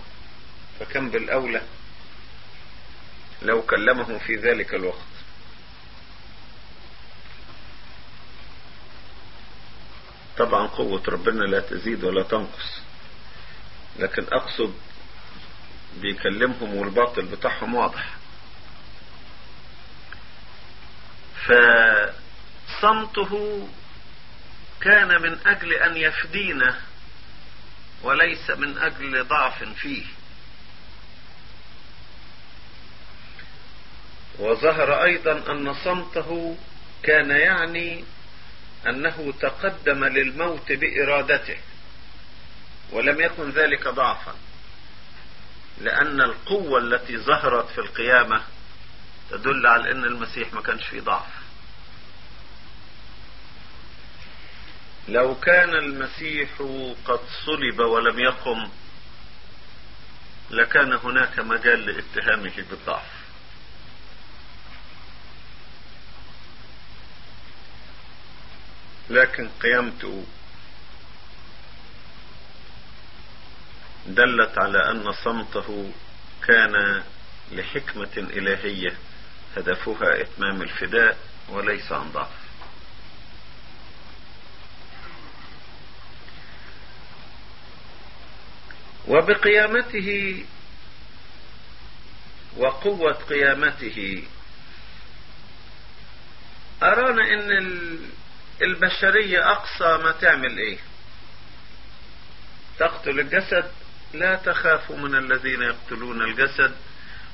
فكان بالأولى لو كلمه في ذلك الوقت. طبعا قوة ربنا لا تزيد ولا تنقص لكن أقصد بيكلمهم والباطل بتاعهم واضح. فصمته كان من أجل أن يفدينا وليس من أجل ضعف فيه. وظهر أيضا أن صمته كان يعني أنه تقدم للموت بإرادته ولم يكن ذلك ضعفا لأن القوة التي ظهرت في القيامة تدل على أن المسيح ما كانش فيه ضعف. لو كان المسيح قد صلب ولم يقم لكان هناك مجال لاتهامه بالضعف. لكن قيامته دلت على أن صمته كان لحكمة إلهية هدفها إتمام الفداء وليس عن ضعف. وبقيامته وقوة قيامته. أرانا أن البشرية أقصى ما تعمل إيه؟ تقتل الجسد. لا تخافوا من الذين يقتلون الجسد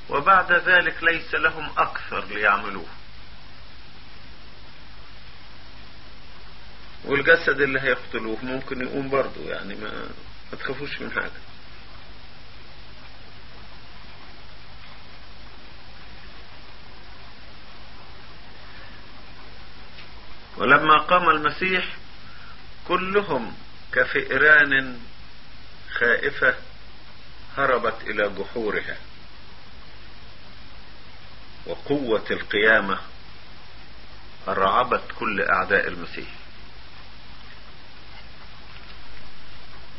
وبعد ذلك ليس لهم أكثر ليعملوه. والجسد اللي هيقتلوه ممكن يقوم برضه يعني ما, تخافوش من حاجة. ولما قام المسيح كلهم كفئران خائفة هربت إلى جحورها. وقوة القيامة رعبت كل أعداء المسيح.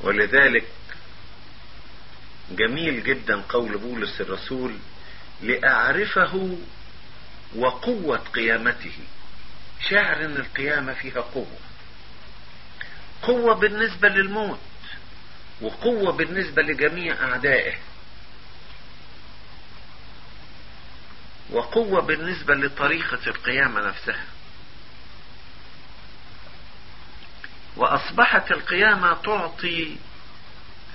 ولذلك جميل جدا قول بولس الرسول لأعرفه وقوة قيامته. شاعر إن القيامة فيها قوة. قوة بالنسبة للموت وقوة بالنسبة لجميع أعدائه. وقوة بالنسبة لطريقة القيامة نفسها. وأصبحت القيامة تعطي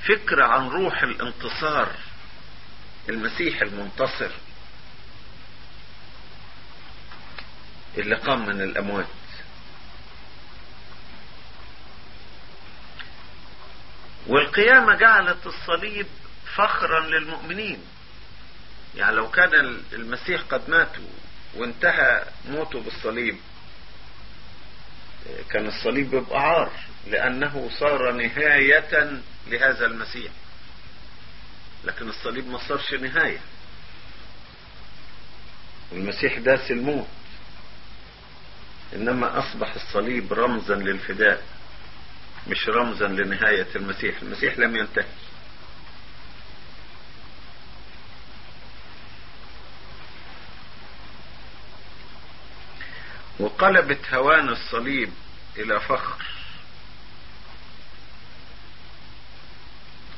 فكرة عن روح الانتصار المسيح المنتصر. اللي قام من الأموات. والقيامة جعلت الصليب فخرا للمؤمنين. يعني لو كان المسيح قد مات وانتهى موته بالصليب كان الصليب يبقى عار لأنه صار نهاية لهذا المسيح. لكن الصليب ما صارش نهاية. والمسيح داس الموت. إنما أصبح الصليب رمزا للفداء مش رمزا لنهاية المسيح. المسيح لم ينتهي. وقلبت هوان الصليب إلى فخر.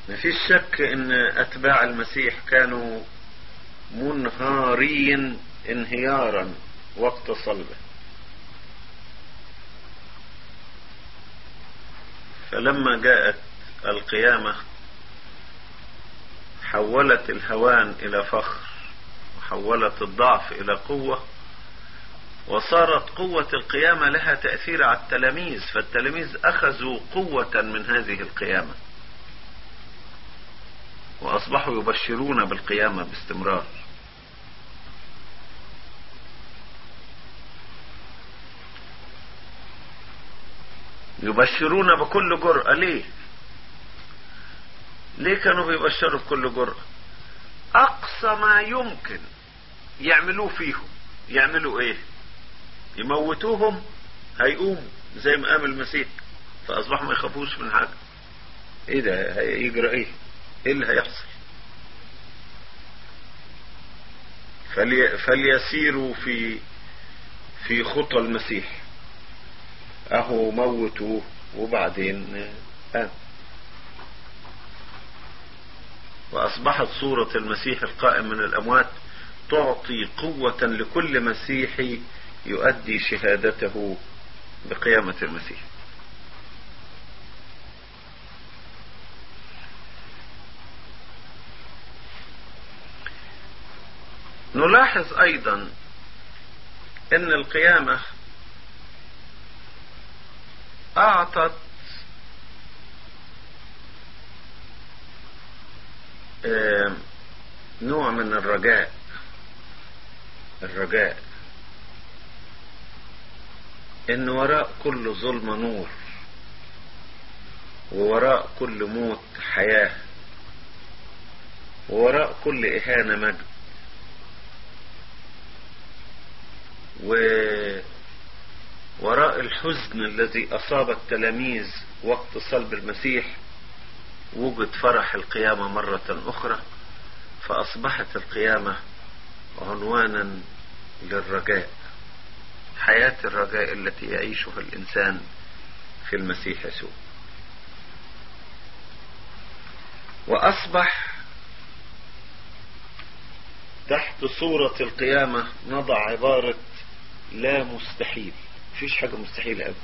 مفيش شك إن أتباع المسيح كانوا منهارين انهيارا وقت صلبه. فلما جاءت القيامة حولت الهوان إلى فخر وحولت الضعف إلى قوة وصارت قوة القيامة لها تأثير على التلاميذ فالتلاميذ أخذوا قوة من هذه القيامة وأصبحوا يبشرون بالقيامة باستمرار. يبشرون بكل جرأة. ليه؟ ليه كانوا بيبشروا بكل جرأة؟ أقصى ما يمكن يعملوه فيهم. يعملوا إيه؟ يموتوهم هيقوموا زي ما قام المسيح فأصبحوا ما يخافوش من حاجة. إيه ده؟ هيجرى إيه؟ إيه اللي هيحصل؟ فلي فليسيروا في في خطى المسيح. أهو موتوه وبعدين قام فأصبحت صورة المسيح القائم من الأموات تعطي قوة لكل مسيحي يؤدي شهادته بقيامة المسيح. نلاحظ أيضا أن القيامة أعطت نوع من الرجاء الرجاء. إن وراء كل ظلم نور ووراء كل موت حياة ووراء كل إهانة مجد. ووراء الحزن الذي أصاب التلاميذ وقت صلب المسيح وجد فرح القيامة مرة أخرى فأصبحت القيامة عنوانا للرجاء حياة الرجاء التي يعيشها الإنسان في المسيح يسوع. وأصبح تحت صورة القيامة نضع عبارة لا مستحيل. فيش حاجة مستحيلة أبدا.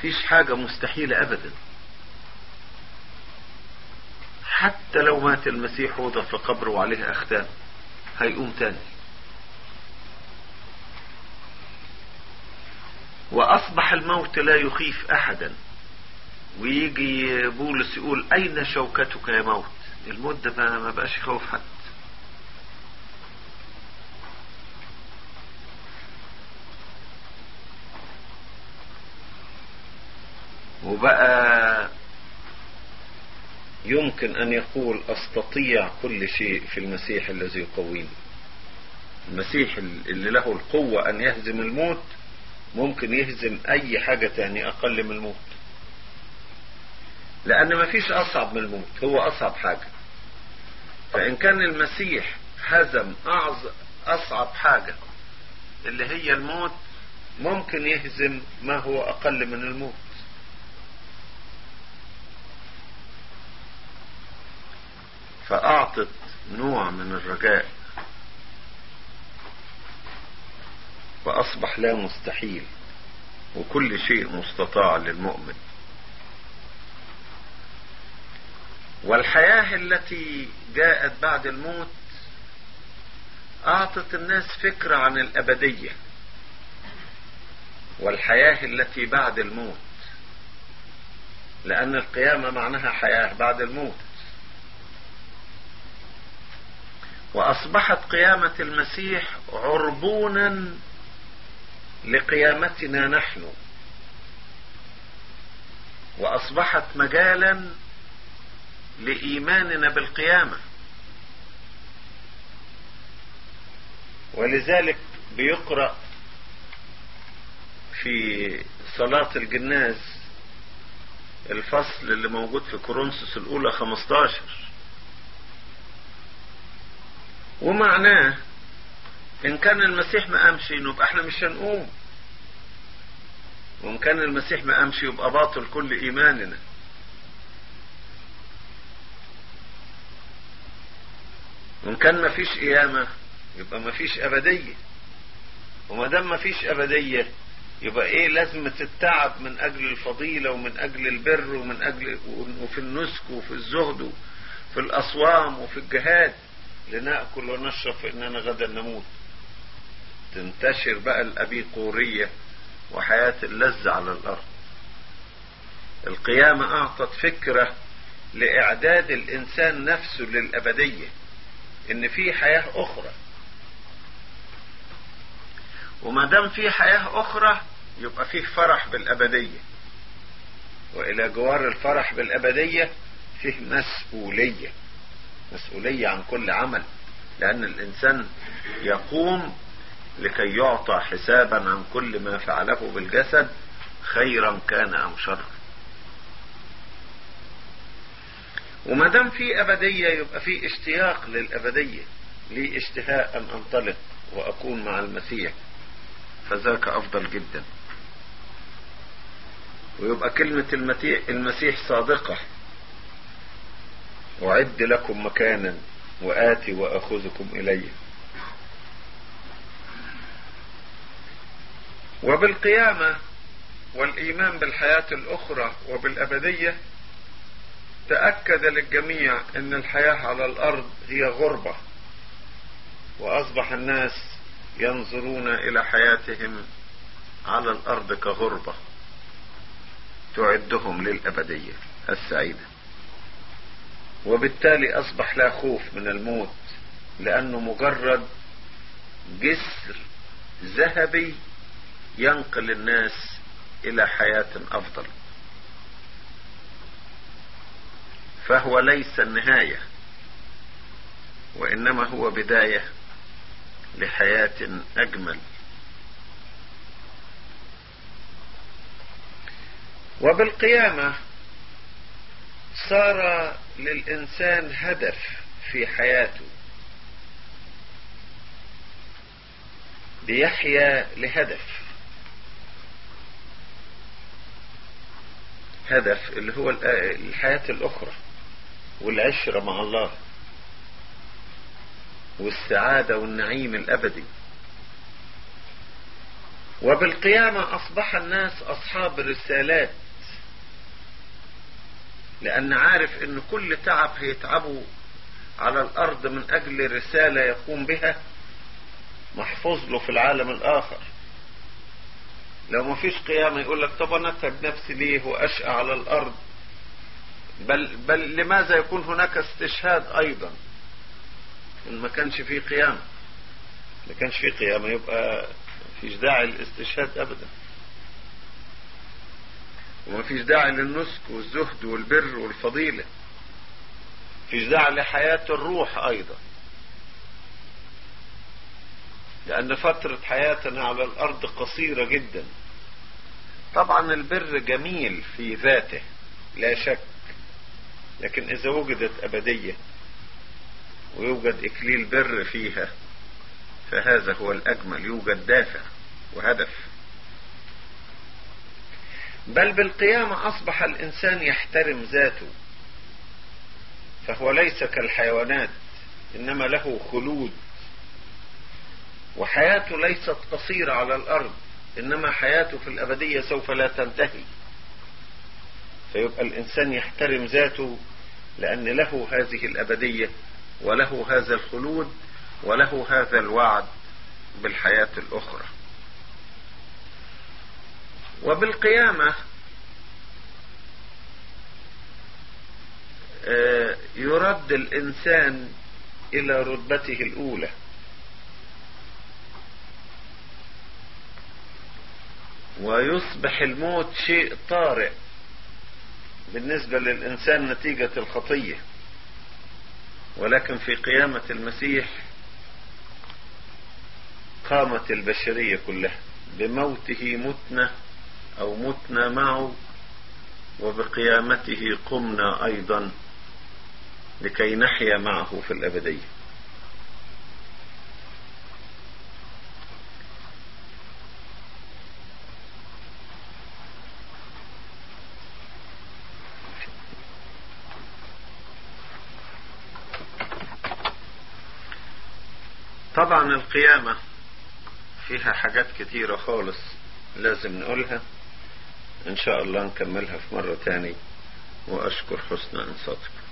فيش حاجة مستحيلة أبدا. حتى لو مات المسيح وضع في قبره وعليه أختام هيقوم تاني. وأصبح الموت لا يخيف أحدا. ويجي بولس يقول أين شوكتك يا موت؟ الموت ده ما بقاش يخوف حد. وبقى يمكن أن يقول أستطيع كل شيء في المسيح الذي يقويني. المسيح اللي له القوة أن يهزم الموت ممكن يهزم أي حاجة تاني أقل من الموت. لأن مفيش أصعب من الموت هو أصعب حاجة. فإن كان المسيح هزم أعظم أصعب حاجة اللي هي الموت ممكن يهزم ما هو أقل من الموت. فأعطت نوع من الرجاء. وأصبح لا مستحيل وكل شيء مستطاع للمؤمن. والحياة التي جاءت بعد الموت أعطت الناس فكرة عن الأبدية. والحياة التي بعد الموت لأن القيامة معناها حياة بعد الموت. وأصبحت قيامة المسيح عربونا لقيامتنا نحن. وأصبحت مجالا لإيماننا بالقيامة. ولذلك بيقرأ في صلاة الجناز الفصل اللي موجود في كورنثوس الأولى 15 ومعناه إن كان المسيح ما قامش يبقى إحنا مش هنقوم. وإن كان المسيح ما قامش يبقى باطل كل إيماننا. وإن كان ما فيش قيامة يبقى ما فيش أبدية. وما دام ما فيش أبدية يبقى إيه لازمة التعب من أجل الفضيلة ومن أجل البر ومن أجل وفي النسك وفي الزهد وفي الأصوام وفي الجهاد. لنأكل ونشرب فإننا غدا نموت. تنتشر بقى الأبيقورية وحياة اللذة على الأرض. القيامة أعطت فكرة لإعداد الإنسان نفسه للأبدية إن في حياة أخرى. وما دام في حياة أخرى يبقى فيه فرح بالأبدية. وإلى جوار الفرح بالأبدية فيه مسؤولية. مسؤولية عن كل عمل لأن الإنسان يقوم لكي يعطى حسابا عن كل ما فعله بالجسد خيرا كان أو شرا. وما دام في أبدية يبقى في اشتياق للأبدية لي اشتهاء أن أنطلق وأكون مع المسيح. فذاك أفضل جدا. ويبقى كلمة المسيح صادقة. أعد لكم مكانا وآتي وأخذكم إلي وبالقيامة والإيمان بالحياة الأخرى وبالأبدية تأكد للجميع أن الحياة على الأرض هي غربة وأصبح الناس ينظرون إلى حياتهم على الأرض كغربة تعدهم للأبدية السعيدة. وبالتالي أصبح لا خوف من الموت لأنه مجرد جسر ذهبي ينقل الناس إلى حياة أفضل. فهو ليس النهاية وإنما هو بداية لحياة أجمل. وبالقيامة صار للإنسان هدف في حياته. بيحيا لهدف. هدف اللي هو الحياة الأخرى والعشرة مع الله والسعادة والنعيم الأبدي. وبالقيامة أصبح الناس أصحاب رسالات لأن عارف أن كل تعب هيتعبوا على الأرض من أجل رسالة يقوم بها محفوظ له في العالم الآخر. لو ما فيش قيامة يقول لك طب أنا أتعب نفسي ليه وأشقى على الأرض؟ بل, بل لماذا يكون هناك استشهاد أيضا؟ إن ما كانش فيه قيامة. ما كانش فيه قيامة يبقى فيش داعي للاستشهاد أبدا. وما فيش داعي للنسك والزهد والبر والفضيلة. فيش داعي لحياة الروح أيضا. لأن فترة حياتنا على الأرض قصيرة جدا. طبعا البر جميل في ذاته لا شك. لكن إذا وجدت أبدية ويوجد إكليل بر فيها فهذا هو الأجمل يوجد دافع وهدف. بل بالقيامة أصبح الإنسان يحترم ذاته فهو ليس كالحيوانات إنما له خلود وحياته ليست قصيرة على الأرض إنما حياته في الأبدية سوف لا تنتهي. فيبقى الإنسان يحترم ذاته لأن له هذه الأبدية وله هذا الخلود وله هذا الوعد بالحياة الأخرى. وبالقيامة يرد الإنسان إلى رتبته الأولى. ويصبح الموت شيء طارئ بالنسبة للإنسان نتيجة الخطية. ولكن في قيامة المسيح قامت البشرية كلها بموته متنا أو متنا معه وبقيامته قمنا أيضا لكي نحيا معه في الأبدية. طبعا القيامة فيها حاجات كتيرة خالص لازم نقولها. إن شاء الله نكملها في مرة تاني وأشكر حسن انصاتكم